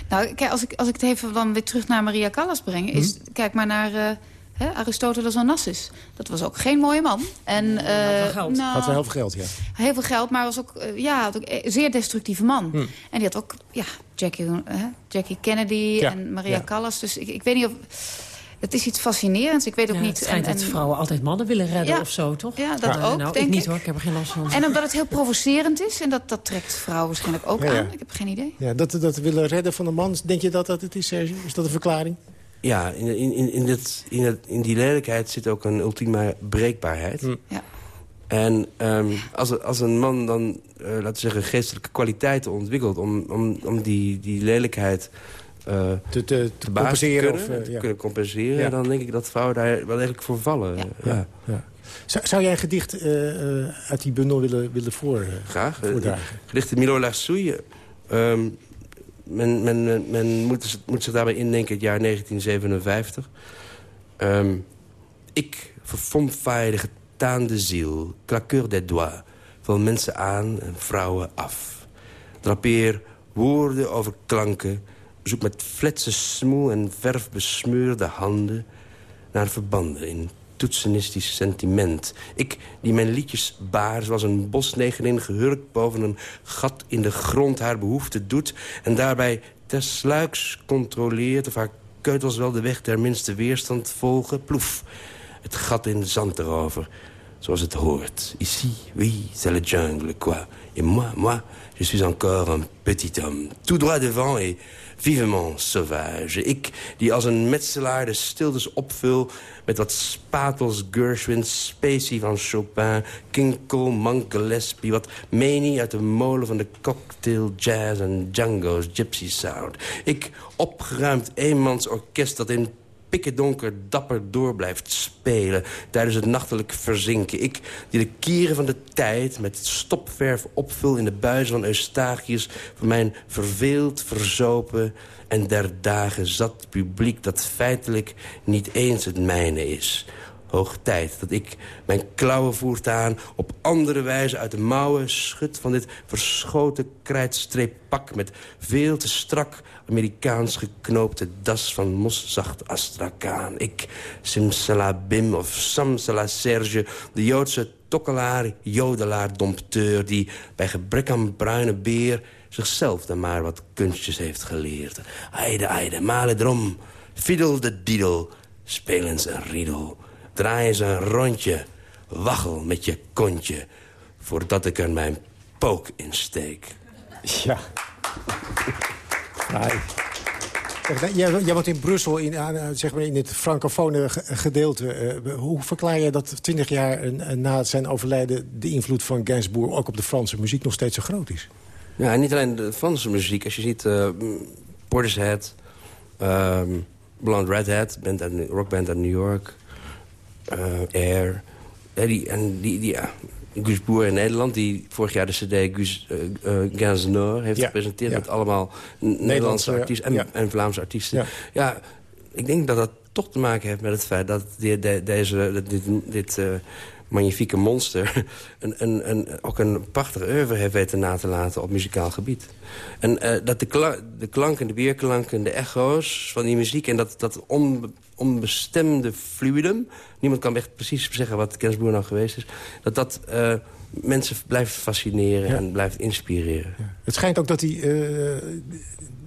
Nou, kijk, als ik, als ik het even dan weer terug naar Maria Callas breng... is, Mhm. kijk maar naar eh, hè, Aristoteles Onassis. Dat was ook geen mooie man. En, eh, geld. nou, Had wel heel veel geld, ja. Heel veel geld, maar was ook, eh, ja, had ook een zeer destructieve man. Hm. En die had ook ja, Jackie, eh, Jackie Kennedy Ja, en Maria ja. Callas. Dus ik, ik weet niet of... Het is iets fascinerends. Ik weet ook Ja, niet... Het schijnt en, dat en- vrouwen altijd mannen willen redden Ja. of zo, toch? Ja, dat Nou, ook, nou, denk ik niet ik. hoor, ik heb er geen last van. En omdat het heel provocerend is. En dat, dat trekt vrouwen waarschijnlijk ook Ja, ja. aan. Ik heb geen idee. ja dat, dat willen redden van een man, denk je dat dat het is, Serge? Is dat een verklaring? Ja, in, in, in, in, dit, in, het, in die lelijkheid zit ook een ultieme breekbaarheid. Ja. En ehm, als, als een man dan, eh, laten we zeggen, geestelijke kwaliteiten ontwikkelt... om, om, om die, die lelijkheid eh, te, te, te compenseren te kunnen, of, eh, te ja. kunnen compenseren... Ja. dan denk ik dat vrouwen daar wel eigenlijk voor vallen. Ja. Ja, ja. Zou, zou jij een gedicht eh, eh, uit die bundel willen, willen voor, eh, Graag. Voordragen? Gedichten Milo Larsouille. Ehm men, men, men, moet, moet zich daarbij indenken het jaar 1957. Ehm, ik verfomfaaie de getaande ziel, claqueur des doigts... val mensen aan en vrouwen af. Drapeer woorden over klanken... zoek met fletse smoel en verf besmeurde handen... naar verbanden in toetsenistisch sentiment. Ik, die mijn liedjes baar, zoals een bosnegerin gehurkt... boven een gat in de grond haar behoefte doet... en daarbij tersluiks controleert of haar keutels wel de weg der minste weerstand volgen. Ploef, het gat in zand erover, zoals het hoort. Ici, oui, c'est la jungle, quoi. Et moi, moi, je suis encore un petit homme. Tout droit devant et vivement sauvage. Ik, die als een metselaar de stiltes opvul... met wat spatels, Gershwin, Spacey van Chopin... Kinkel, Monk, Gillespie, wat menie uit de molen van de cocktail, jazz en Django's gypsy sound. Ik, opgeruimd eenmans orkest dat in pikkedonker dapper door blijft spelen... tijdens het nachtelijk verzinken. Ik, die de kieren van de tijd met stopverf opvul... in de buizen van Eustachius voor mijn verveeld, verzopen... en der dagen zat publiek dat feitelijk niet eens het mijne is... Hoog tijd dat ik mijn klauwen voortaan op andere wijze uit de mouwen schud... van dit verschoten krijtstreeppak met veel te strak Amerikaans geknoopte das van moszacht astrakaan. Ik, Simsalabim of Samsala Serge, de Joodse tokkelaar, jodelaar, dompteur... die bij gebrek aan bruine beer zichzelf dan maar wat kunstjes heeft geleerd. Eide, eide, malen drom, fiedel de diedel, speel eens een riedel... Draai eens een rondje, waggel met je kontje... voordat ik er mijn pook in steek. Ja. Nou, Jij, jij woont in Brussel, in, eh, zeg maar in het francofone ge- gedeelte. Eh, hoe verklaar je dat 20 jaar eh, na zijn overlijden... de invloed van Gainsbourg ook op de Franse muziek nog steeds zo groot is? Ja, en niet alleen de Franse muziek. Als je ziet uh, Portishead, um, Blonde Redhead, band uit, rockband uit New York... Uh, Air, ja, die, en die, die, ja, Guus Boer in Nederland... die vorig jaar de cd Guus Noor heeft Ja, gepresenteerd... met allemaal Nederlandse artiesten en, Vlaamse artiesten. Ja. Ik denk dat dat toch te maken heeft met het feit dat die, de, deze, dit, dit uh, magnifieke monster... Een, een, een, ook een prachtig oeuvre heeft weten na te laten op muzikaal gebied. En uh, dat de, kla de klanken, de weerklanken, de echo's van die muziek... en dat, dat onbestemde fluidum... niemand kan echt precies zeggen wat Kensboer nou geweest is... dat dat... Uh, mensen blijft fascineren ja. en blijft inspireren. Ja. Het schijnt ook dat hij uh,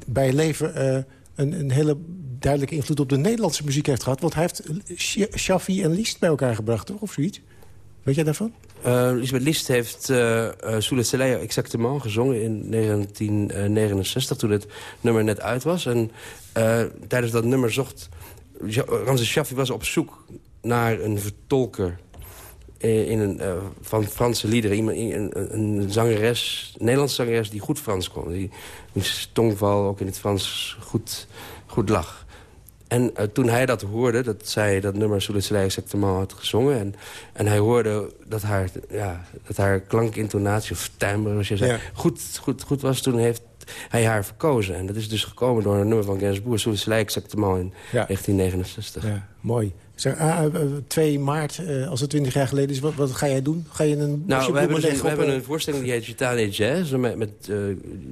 bij leven uh, een, een, hele duidelijke invloed op de Nederlandse muziek heeft gehad. Want hij heeft Shaffi en Liszt bij elkaar gebracht, toch? Of zoiets? Weet jij daarvan? Uh, Lisbeth Liszt heeft uh, uh, Sous le Soleil exactement gezongen in 1969... toen het nummer net uit was. En tijdens dat nummer zocht... Ramses Shaffi was op zoek naar een vertolker in een, uh, van Franse liederen. Iemand, een, een zangeres, een Nederlandse zangeres die goed Frans kon. Die, die tongval ook in het Frans goed, goed lag. En uh, toen hij dat hoorde, dat zij dat nummer Soleil exactement had gezongen... en, en hij hoorde dat haar, ja, dat haar klankintonatie of timbre, zoals je zei, ja. goed, goed, goed was... toen heeft hij haar verkozen. En dat is dus gekomen door een nummer van Gainsbourg... Sous exactement in ja. 1969. Ja, mooi. Zeg, uh, 2 maart, uh, als het 20 jaar geleden is, wat, wat ga jij doen? Ga je een nou, we hebben, een, we hebben een voorstelling die heet Gitane Jazz, met, met uh,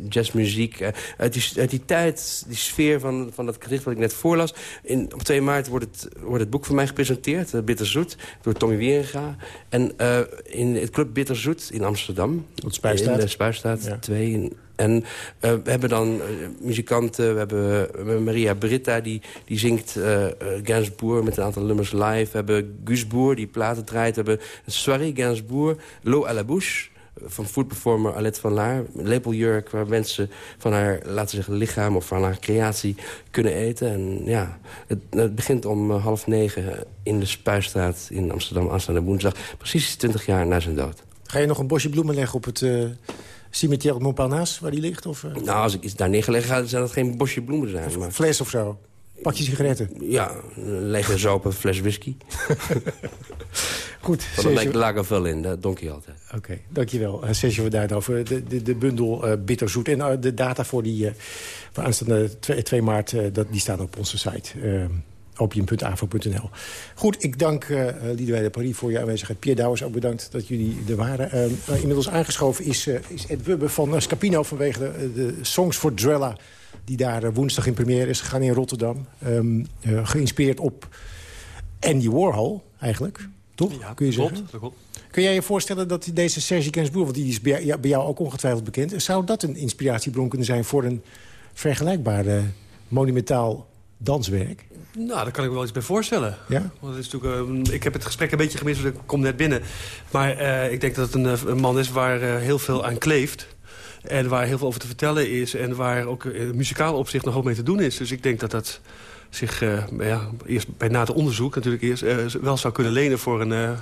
jazzmuziek. Uh, uit, die, uit die tijd, die sfeer van, van dat gedicht wat ik net voorlas. In, op 2 maart wordt het, wordt het boek van mij gepresenteerd, uh, Bitterzoet, door Tommy Wieringa. En in het Club Bitterzoet in Amsterdam. Op. In de Spuistraat 2 ja. En uh, we hebben dan uh, muzikanten, we hebben, Maria Britta... die, die zingt uh, Gainsbourg met een aantal nummers live. We hebben Guus Boer, die platen draait. We hebben Soirée Gainsbourg, L'eau à la bouche van foodperformer Alette van Laar. Lepeljurk waar mensen van haar, laten we zeggen, lichaam... of van haar creatie kunnen eten. En ja, het, het begint om half negen in de Spuistraat in Amsterdam... aanstaande woensdag, precies 20 jaar na zijn dood. Ga je nog een bosje bloemen leggen op het cimetière Montparnasse, waar die ligt? Of, uh... Nou, als ik iets daar neergelegd ga, zou dat geen bosje bloemen zijn. Of maar... Fles of zo? Pakje sigaretten? Ja, lege zoop, een fles whisky. Goed. Van dan lijkt Lagervel in, dat donk je altijd. Oké, okay, dankjewel. Uh, Sergio we daarover. De, de, de bundel uh, Bitterzoet. En uh, de data voor die uh, voor aanstaande 2, 2 maart, dat, die staan op onze site. opium.avo.nl. Goed, ik dank uh, Liedewij de Paris voor je aanwezigheid. Pierre Douwers, ook bedankt dat jullie er waren. Uh, inmiddels aangeschoven is, uh, is Ed Wubbe van Scapino... vanwege de, de Songs for Drella, die daar woensdag in première is gegaan in Rotterdam. Um, geïnspireerd op Andy Warhol, eigenlijk. Toch? Ja, Kun je klopt, zeggen? klopt. Kun jij je voorstellen dat deze Serge Gainsbourg... want die is bij jou ook ongetwijfeld bekend... zou dat een inspiratiebron kunnen zijn voor een vergelijkbare monumentaal danswerk? Nou, daar kan ik me wel iets bij voorstellen. Ja? Want het is natuurlijk, uh, ik heb het gesprek een beetje gemist, want ik kom net binnen. Maar uh, ik denk dat het een, een man is waar uh, heel veel aan kleeft. En waar heel veel over te vertellen is. En waar ook muzikaal opzicht nog hoop mee te doen is. Dus ik denk dat dat zich ja, eerst bij nader onderzoek natuurlijk eerst wel zou kunnen lenen voor een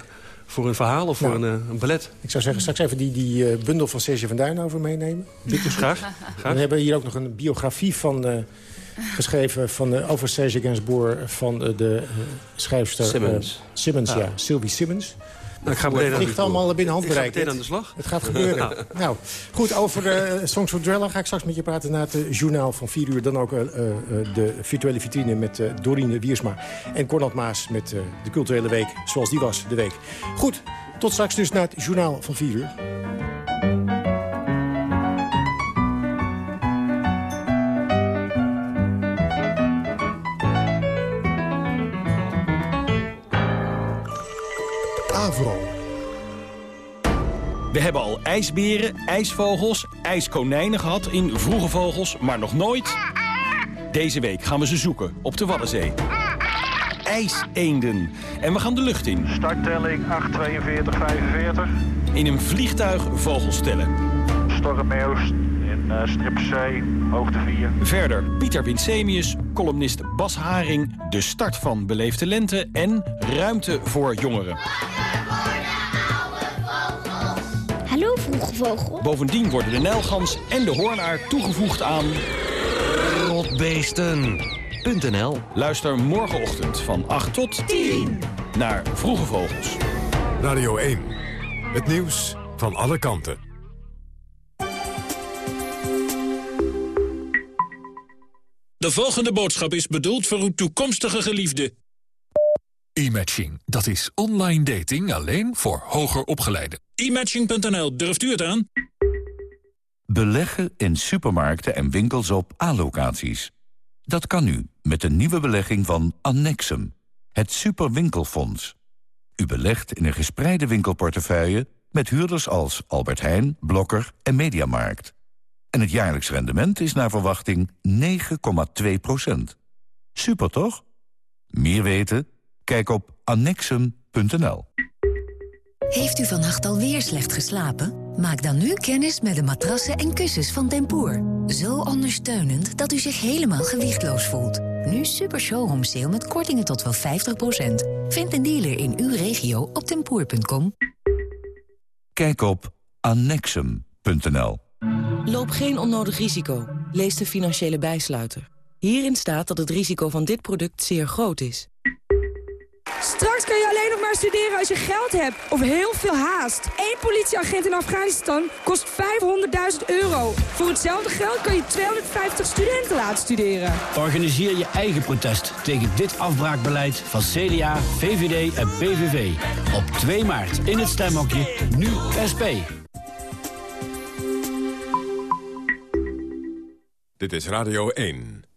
voor een verhaal of voor nou, een, een, ballet. Ik zou zeggen, straks even die, die bundel van Serge van Duin over meenemen. Graag. Graag. Dan hebben we hier ook nog een biografie van... Uh, geschreven van de, over Serge Gainsbourg van de, de uh, schrijfster... Simmons. Simmons, ja. ja. Sylvie Simmons. Nou, ik ga meteen het ligt allemaal binnen handbereik. Ik ga meteen aan de slag. Het gaat gebeuren. nou. nou, goed, over uh, Songs for Drella ga ik straks met je praten... na het uh, journaal van 4 uur. Dan ook uh, de virtuele vitrine met Dorine Wiersma. En Cornald Maas met de culturele week, zoals die was, de week. Goed, tot straks dus naar het journaal van 4 uur. We hebben al ijsberen, ijsvogels, ijskonijnen gehad in vroege vogels, maar nog nooit... Deze week gaan we ze zoeken op de Waddenzee. IJseenden. En we gaan de lucht in. Starttelling 84245. In een vliegtuig vogels tellen. In uh, strip C, hoogte 4. Verder Pieter Winsemius, columnist Bas Haring... de start van Beleefde Lente en Ruimte voor Jongeren. Hallo, vroege vogel. Bovendien worden de Nijlgans en de hoornaar toegevoegd aan... Rotbeesten.nl Luister morgenochtend van 8 tot 10 naar Vroege Vogels. Radio 1. Het nieuws van alle kanten. De volgende boodschap is bedoeld voor uw toekomstige geliefde. E-matching, dat is online dating alleen voor hoger opgeleiden. E-matching.nl, durft u het aan? Beleggen in supermarkten en winkels op A-locaties. Dat kan nu met de nieuwe belegging van Annexum, het Superwinkelfonds. U belegt in een gespreide winkelportefeuille met huurders als Albert Heijn, Blokker en Mediamarkt. En het jaarlijks rendement is naar verwachting 9,2% Super toch? Meer weten? Kijk op annexum.nl. Heeft u vannacht alweer slecht geslapen? Maak dan nu kennis met de matrassen en kussens van Tempoor. Zo ondersteunend dat u zich helemaal gewichtloos voelt. Nu super showroom sale met kortingen tot wel 50%. Vind een dealer in uw regio op tempoor.com. Kijk op annexum.nl. Loop geen onnodig risico. Lees de financiële bijsluiter. Hierin staat dat het risico van dit product zeer groot is. Straks kan je alleen nog maar studeren als je geld hebt of heel veel haast. Eén politieagent in Afghanistan kost 500.000 euro. Voor hetzelfde geld kan je 250 studenten laten studeren. Organiseer je eigen protest tegen dit afbraakbeleid van CDA, VVD en PVV. Op 2 maart in het stemhokje, nu SP. Dit is Radio 1.